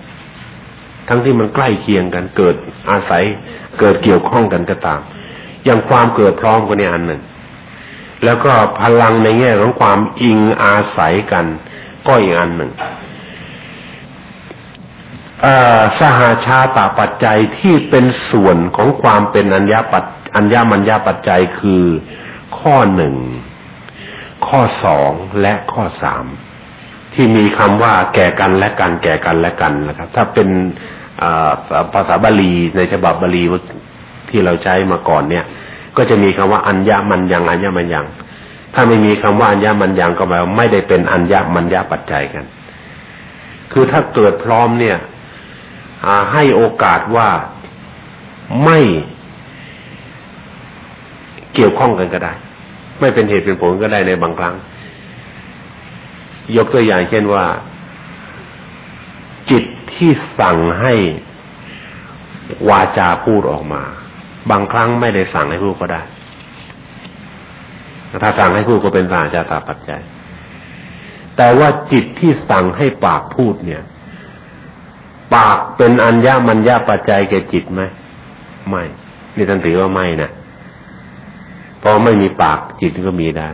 ทั้งที่มันใกล้เคียงกัน เกิดอาศัยเกิดเกี่ยวข้องกันก็ตาม อย่างความเกิดพร้อมกันนี่อันหนึ่ง แล้วก็พลังในแง่ของความอิงอาศัยกัน ก็อีกอันหนึ่งสหาชาตาปัจจัยที่เป็นส่วนของความเป็นอัญญาปัจอัญญามัญญาปัจจัยคือข้อหนึ่ง ข้อสองและข้อสาม ที่มีคำว่าแก่กันและกัน แก่กันและกันนะครับ ถ้าเป็นภาษาบาลีในฉบับบาลีที่เราใช้มาก่อนเนี่ย ก็จะมีคำว่าอัญญามันยังอัญญามันยังถ้าไม่มีคำว่าอัญญามันยังก็แปลว่าไม่ได้เป็นอัญญามันยาปัจจัยกัน คือถ้าเกิดพร้อมเนี่ยให้โอกาสว่าไม่เกี่ยวข้องกันก็ได้ ไม่เป็นเหตุเป็นผลก็ได้ในบางครั้ง ยกตัวอย่างเช่นว่า จิตที่สั่งให้วาจาพูดออกมา บางครั้งไม่ได้สั่งให้พูดก็ได้ ถ้าสั่งให้พูดก็เป็นสาจาตาปัจจัย แต่ว่าจิตที่สั่งให้ปากพูดเนี่ย ปากเป็นอัญญามัญญาปัจจัยแก่จิตไหมไม่ นี่ท่านถือว่าไม่นะเพราะไม่มีปากจิตก็มีได้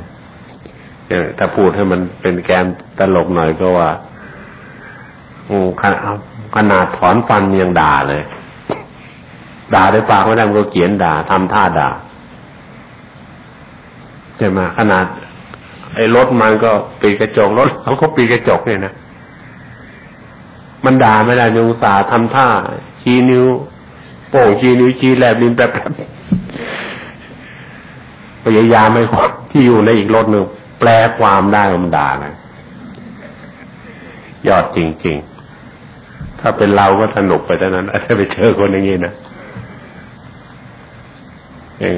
ถ้าพูดให้มันเป็นแกนตลกหน่อยก็ว่าโอ้ขนาดถอนฟันยังด่าเลย ด่าด้วยปากไม่ได้มันก็เขียนด่าทำท่าด่าใช่ไหมขนาด ไอ้รถมันก็ปีกระจกรถเขาก็ปีกระจกเนี่ยนะมันด่าไม่ได้ยังอุตส่าห์ทำท่าชี้นิ้ว โป่งชี้นิ้วชี้แลบลิ้นแป๊บพยายามไม่ที่อยู่ในอีกรถหนึ่ง แปลความได้มันด่านะ ยอดจริง ๆ ถ้าเป็นเราก็สนุกไปเท่านั้นถ้าไปเจอคนอย่างนี้นะเออ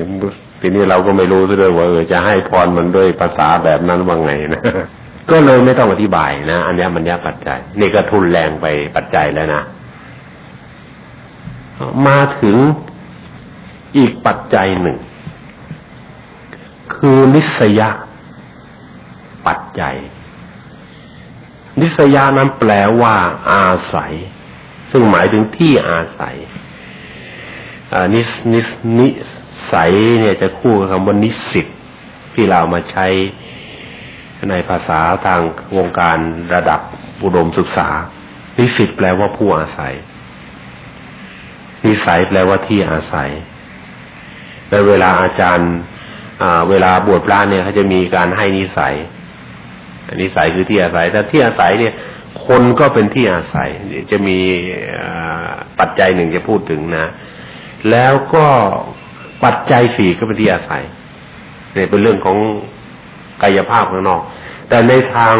ทีนี้เราก็ไม่รู้ซะด้วยว่าเออจะให้พรมันด้วยภาษาแบบนั้นว่าไงนะก็เลยไม่ต้องอธิบายนะอันนี้มันยากปัจจัยนี่ก็ทุนแรงไปปัจจัยแล้วนะมาถึงอีกปัจจัยหนึ่ง คือนิสยา ปัจจัย นิสยานั้นแปลว่า อาศัย ซึ่งหมายถึงที่อาศัยนิสนิสนิสัยเนี่ยจะคู่กับคำว่านิสิตที่เรามาใช้ในภาษาทางวงการระดับอุดมศึกษา นิสิตแปลว่าผู้อาศัย นิสัยแปลว่าที่อาศัยและเวลาอาจารย์เวลาบวชพระเนี่ยเขาจะมีการให้นิสัย อันิสัยคือที่อาศัยแต่ที่อาศัยเนี่ย คนก็เป็นที่อาศัยจะมีปัจจัยหนึ่งจะพูดถึงนะ แล้วก็ปัจจัยสี่ก็เป็นที่อาศัยเนี่ยเป็นเรื่องของกายภาพข้างนอก แต่ในทาง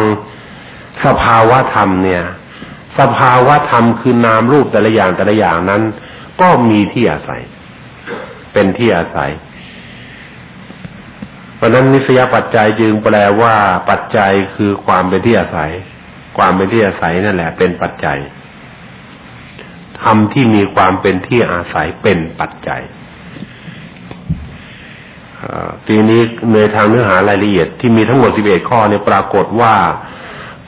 สภาวะธรรมเนี่ย สภาวะธรรมคือนามรูปแต่ละอย่างแต่ละอย่างนั้น ก็มีที่อาศัย เป็นที่อาศัย ราะนั้นนิสยปัจจัยจึงแปลว่าปัจจัยคือความเป็นที่อาศัย ความเป็นที่อาศัยนั่นแหละ เป็นปัจจัยธรรมที่มีความเป็นที่อาศัยเป็นปัจจัยทีนี้ในทางเนื้อหารายละเอียดที่มีทั้งหมดสิบเอ็ดข้อเนี่ยปรากฏว่า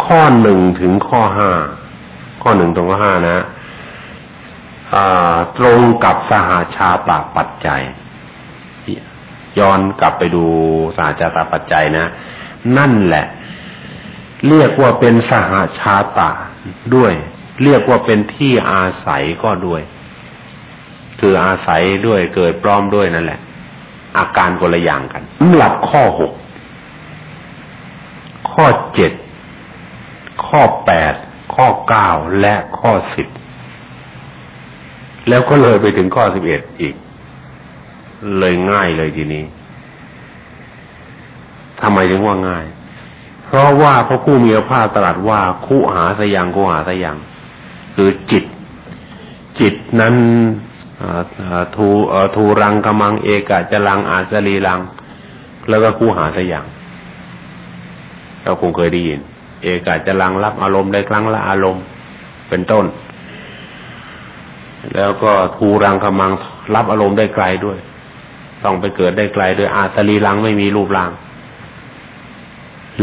ข้อหนึ่งถึงข้อห้าข้อหนึ่งตรงข้อห้านะตรงกับสหาชาตาปัจจัย ย้อนกลับไปดูสาชาตาปัจจัยนะ นั่นแหละ เรียกว่าเป็นสหาชาตาด้วย เรียกว่าเป็นที่อาศัยก็ด้วย คืออาศัยด้วยเกิดพร้อมด้วยนั่นแหละ อาการคนละอย่างกันสำหรับข้อหกข้อเจ็ดข้อแปดข้อเก้าและข้อสิบแล้วก็เลยไปถึงข้อสิบเอ็ดอีก เลยง่ายเลยทีนี้ทำไมถึงว่าง่าย เพราะว่าพระผู้มีพระภาคตรัสว่าคู่หาสยังคู่หาสยังคือจิต จิตนั้นทูทูรังกมังเอกะจรังอาสลีรัง แล้วก็คู่หาสย่างเราคงเคยได้ยิน เอกะจรังรับอารมณ์ได้ครั้งละอารมณ์ เป็นต้น แล้วก็ทูรังกมังรับอารมณ์ได้ไกลด้วย ต้องไปเกิดได้ไกลโดยอาสลีรังไม่มีรูปร่าง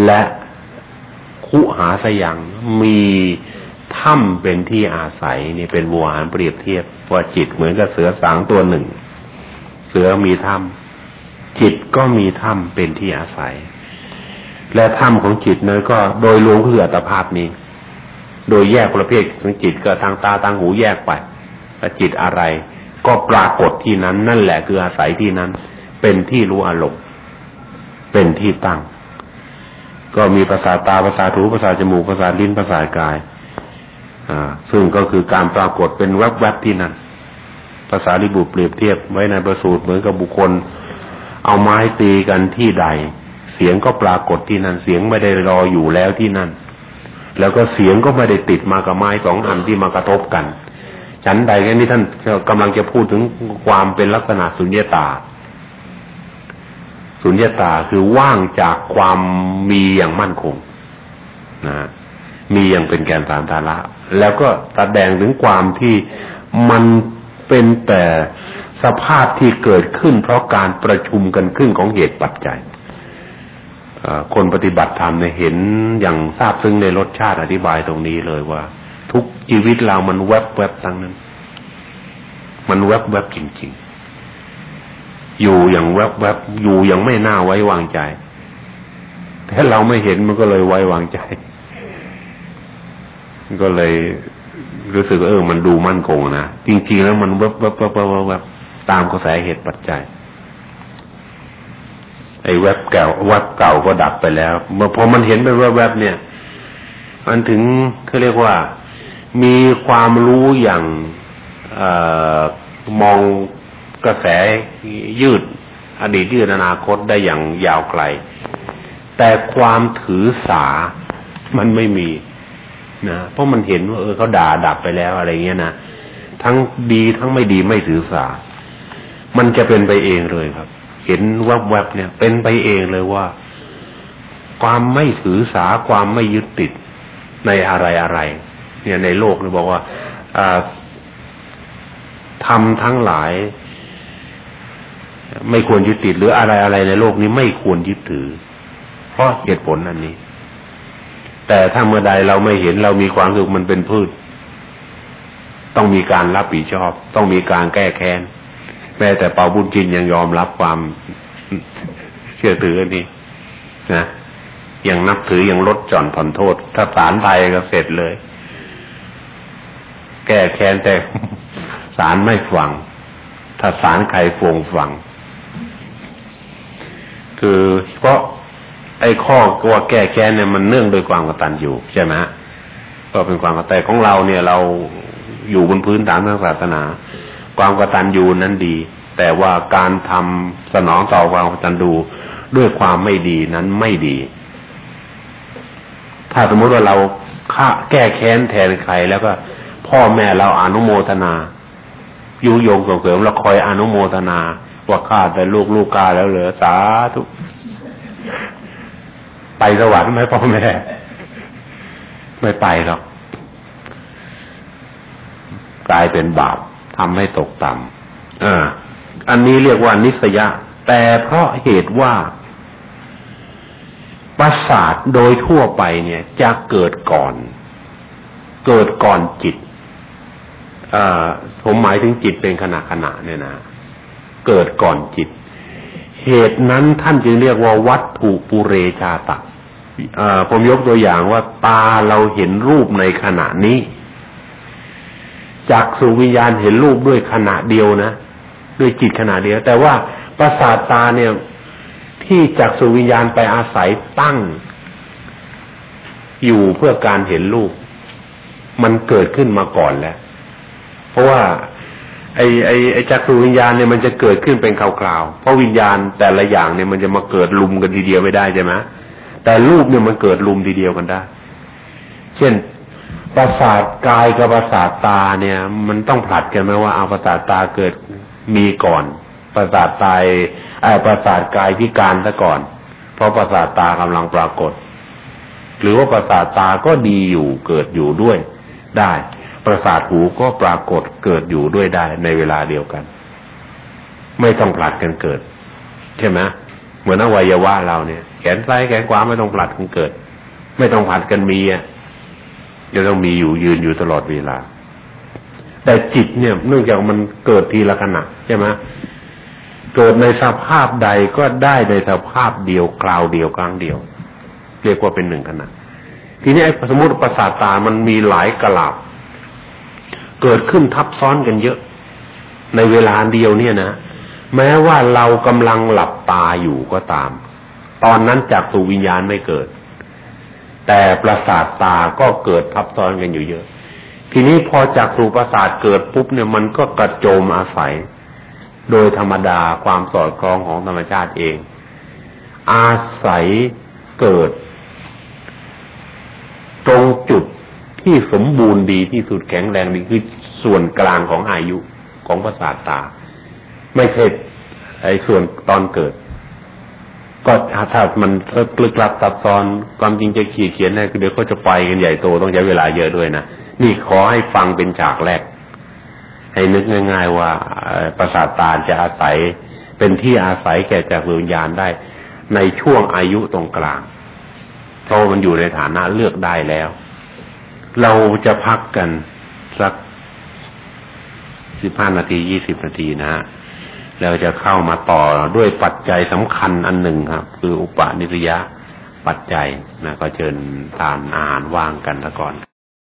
และคุหาสยังมีถ้ำเป็นที่อาศัยนี่เป็นวัวหารเปรียบเทียบว่าจิตเหมือนกับเสือสางตัวหนึ่ง เสือมีถ้ำจิตก็มีถ้ำเป็นที่อาศัย และถ้ำของจิตนั้นก็โดยรวมคืออัตภาพนี้ โดยแยกประเภทของจิตก็ทางตาทางหูแยกไปจิตอะไร ก็ปรากฏที่นั้น นั่นแหละคืออาศัยที่นั้น เป็นที่รู้อารมณ์เป็นที่ตั้ง ก็มีภาษาตาภาษาหูภาษาจมูกภาษาลิ้นภาษากายซึ่งก็คือการปรากฏเป็นแวบๆที่นั่นภาษาลิบุเปรียบเทียบไว้ในประสูตรเหมือนกับบุคคล เอาไม้ตีกันที่ใด เสียงก็ปรากฏที่นั่นเสียงไม่ได้รออยู่แล้วที่นั่น แล้วก็เสียงก็ไม่ได้ติดมากับไม้สองอันที่มากระทบกัน ฉันใดแค่นี้ท่านกำลังจะพูดถึงความเป็นลักษณะสุญญตา สุญญตาคือว่างจากความมีอย่างมั่นคงนะมีอย่างเป็นแกนสารธาระแล้วก็แสดงถึงความที่มันเป็นแต่สภาพที่เกิดขึ้น เพราะการประชุมกันขึ้นของเหตุปัจจัยคนปฏิบัติธรรมเนี่ยเห็นอย่างทราบซึ่งในรสชาติอธิบายตรงนี้เลยว่า ทุกชีวิตเรามันแวบแวบทั้งนั้น มันแวบแวบจริง ๆ อยู่อย่างแวบแวบอยู่อย่างไม่น่าไว้วางใจ แต่เราไม่เห็นมันก็เลยไว้วางใจ ก็เลยรู้สึกว่าเออ มันดูมั่นคงนะ จริง ๆ แล้วมันแวับวับวับวับวับตามกระแสเหตุปัจจัยไอ้แวบเก่าแวบเก่าก็ดับไปแล้วเมื่อพอมันเห็นไปแวบๆเนี่ย มันถึงเขาเรียกว่า มีความรู้อย่างอมองกระแสยืด อดีตยืดอนาคตได้อย่างยาวไกล แต่ความถือสามันไม่มีนะเพราะมันเห็นว่าเออเขาด่าดับไปแล้วอะไรเงี้ยนะทั้งดีทั้งไม่ดีไม่ถือสา มันจะเป็นไปเองเลยครับ เห็นวับแวบเนี่ย เป็นไปเองเลยว่า ความไม่ถือสาความไม่ยึดติดในอะไรอะไร เนี่ยในโลกเนี่ยบอกว่าทำทั้งหลาย ไม่ควรยึดติดหรืออะไรอะไรในโลกนี้ไม่ควรยึดถือ เพราะเหตุผลอันนี้ แต่ถ้าเมื่อใดเราไม่เห็นเรามีความสุขมันเป็นพืช ต้องมีการรับผิดชอบ ต้องมีการแก้แค้นแม้แต่เป่าบุญจินยังยอมรับความเชื่อถืออันนี้นะยังนับถือยังลดจอนผ่อนโทษ ถ้าศาลไทยก็เสร็จเลย ก้แค้นแต่ศาลไม่ฟัง ถ้าศาลใครฟงฟัง คือเพราะไอ้ข้อว่าแก้แค้นเนี่ยมันเนื่องโดยความกตัญญูใช่ไหมก็เป็นความกตัญของเราเนี่ยเราอยู่บนพื้นฐานทางศาสนา ความกตัญญูนั้นดี แต่ว่าการทำสนองต่อความกตัญญูด้วยความไม่ดีนั้นไม่ดี ถ้าสมมติว่าเราฆ่าแก้แค้นแทนใครแล้วก็ พ่อแม่เราอนุโมทนา ยุยงส่งเสริมเราคอยอนุโมทนา ว่าข้าแต่ลูกลูกกาแล้วเหลือสาธุไปสวรรค์ไหมพ่อแม่ ไม่ไปหรอกกลายเป็นบาปทำให้ตกต่ำอ่าอันนี้เรียกว่านิสยะ แต่เพราะเหตุว่าประสาทโดยทั่วไปเนี่ยจะเกิดก่อน เกิดก่อนจิต ผมหมายถึงจิตเป็นขณะขณะเนี่ยนะเกิดก่อนจิต เหตุนั้นท่านจึงเรียกว่าวัตถุปุเรชาตะผมยกตัวอย่างว่าตาเราเห็นรูปในขณะนี้จากสุวิญญาณเห็นรูปด้วยขณะเดียวนะด้วยจิตขณะเดียว แต่ว่าประสาทตาเนี่ย ที่จักสุวิญญาณไปอาศัยตั้ง อยู่เพื่อการเห็นรูป มันเกิดขึ้นมาก่อนแล้ว เพราะว่าไอ้ไอ้ไอ้จักสุวิญญาณเนี่ยมันจะเกิดขึ้นเป็นคราวๆเพราะวิญญาณแต่ละอย่างเนี่ยมันจะมาเกิดลุมกันทีเดียวไม่ได้ใช่ไหมแต่รูปเนี่ยมันเกิดลุมทีเดียวกันได้ เช่นประสาทกายกับประสาทตาเนี่ย มันต้องผลัดกันไหมว่าเอาประสาทตาเกิดมีก่อน ประสาทตายไอ้ประสาทกายพิการซะก่อน เพราะประสาทตากำลังปรากฏ หรือว่าประสาทตาก็ดีอยู่เกิดอยู่ด้วยได้ ประสาทหูก็ปรากฏเกิดอยู่ด้วยได้ในเวลาเดียวกัน ไม่ต้องผลัดกันเกิด ใช่ไหมเหมือนอวัยวะเราเนี่ย แขนซ้ายแขนขวาไม่ต้องผลัดกันเกิด ไม่ต้องผลัดกันมีอะจะต้องมีอยู่ยืนอยู่ตลอดเวลา แต่จิตเนี่ยเนื่องจากมันเกิดทีละขณะใช่ไหมเกิดในสภาพใดก็ได้ในสภาพเดียวคราวเดียวครั้งเดียว เรียกว่าเป็นหนึ่งขณะ ทีนี้ไอ้สมมติประสาทตามันมีหลายกลาบ เกิดขึ้นทับซ้อนกันเยอะ ในเวลาเดียวเนี่ยนะ แม้ว่าเรากำลังหลับตาอยู่ก็ตาม ตอนนั้นจากตูวิญญาณไม่เกิด แต่ประสาทตาก็เกิดทับซ้อนกันอยู่เยอะ ทีนี้พอจากสูประสาทเกิดปุ๊บเนี่ยมันก็กระโจมอาศัย โดยธรรมดาความสอดคล้องของธรรมชาติเอง อาศัยเกิด ตรงจุด ที่สมบูรณ์ดีที่สุดแข็งแรงดีคือส่วนกลางของอายุของประสาทตา ไม่ใช่ไอ้ส่วนตอนเกิด ก็ถ้ามันกลึกลับซับซ้อนความจริงจะขีดเขียนเนี่ยเดี๋ยวก็จะไปกันใหญ่โตต้องใช้เวลาเยอะด้วยนะนี่ขอให้ฟังเป็นฉากแรก ให้นึกง่าย ๆ ว่าประสาทตาจะอาศัยเป็นที่อาศัยแก่จักรวิญญาณได้ ในช่วงอายุตรงกลางเพราะมันอยู่ในฐานะเลือกได้แล้ว เราจะพักกันสักสิบห้านาทียี่สิบนาทีนะฮะแล้วจะเข้ามาต่อด้วยปัจจัยสำคัญอันหนึ่งครับ คืออุปนิสยะปัจจัยนะก็เชิญทานอาหารว่างกันละก่อน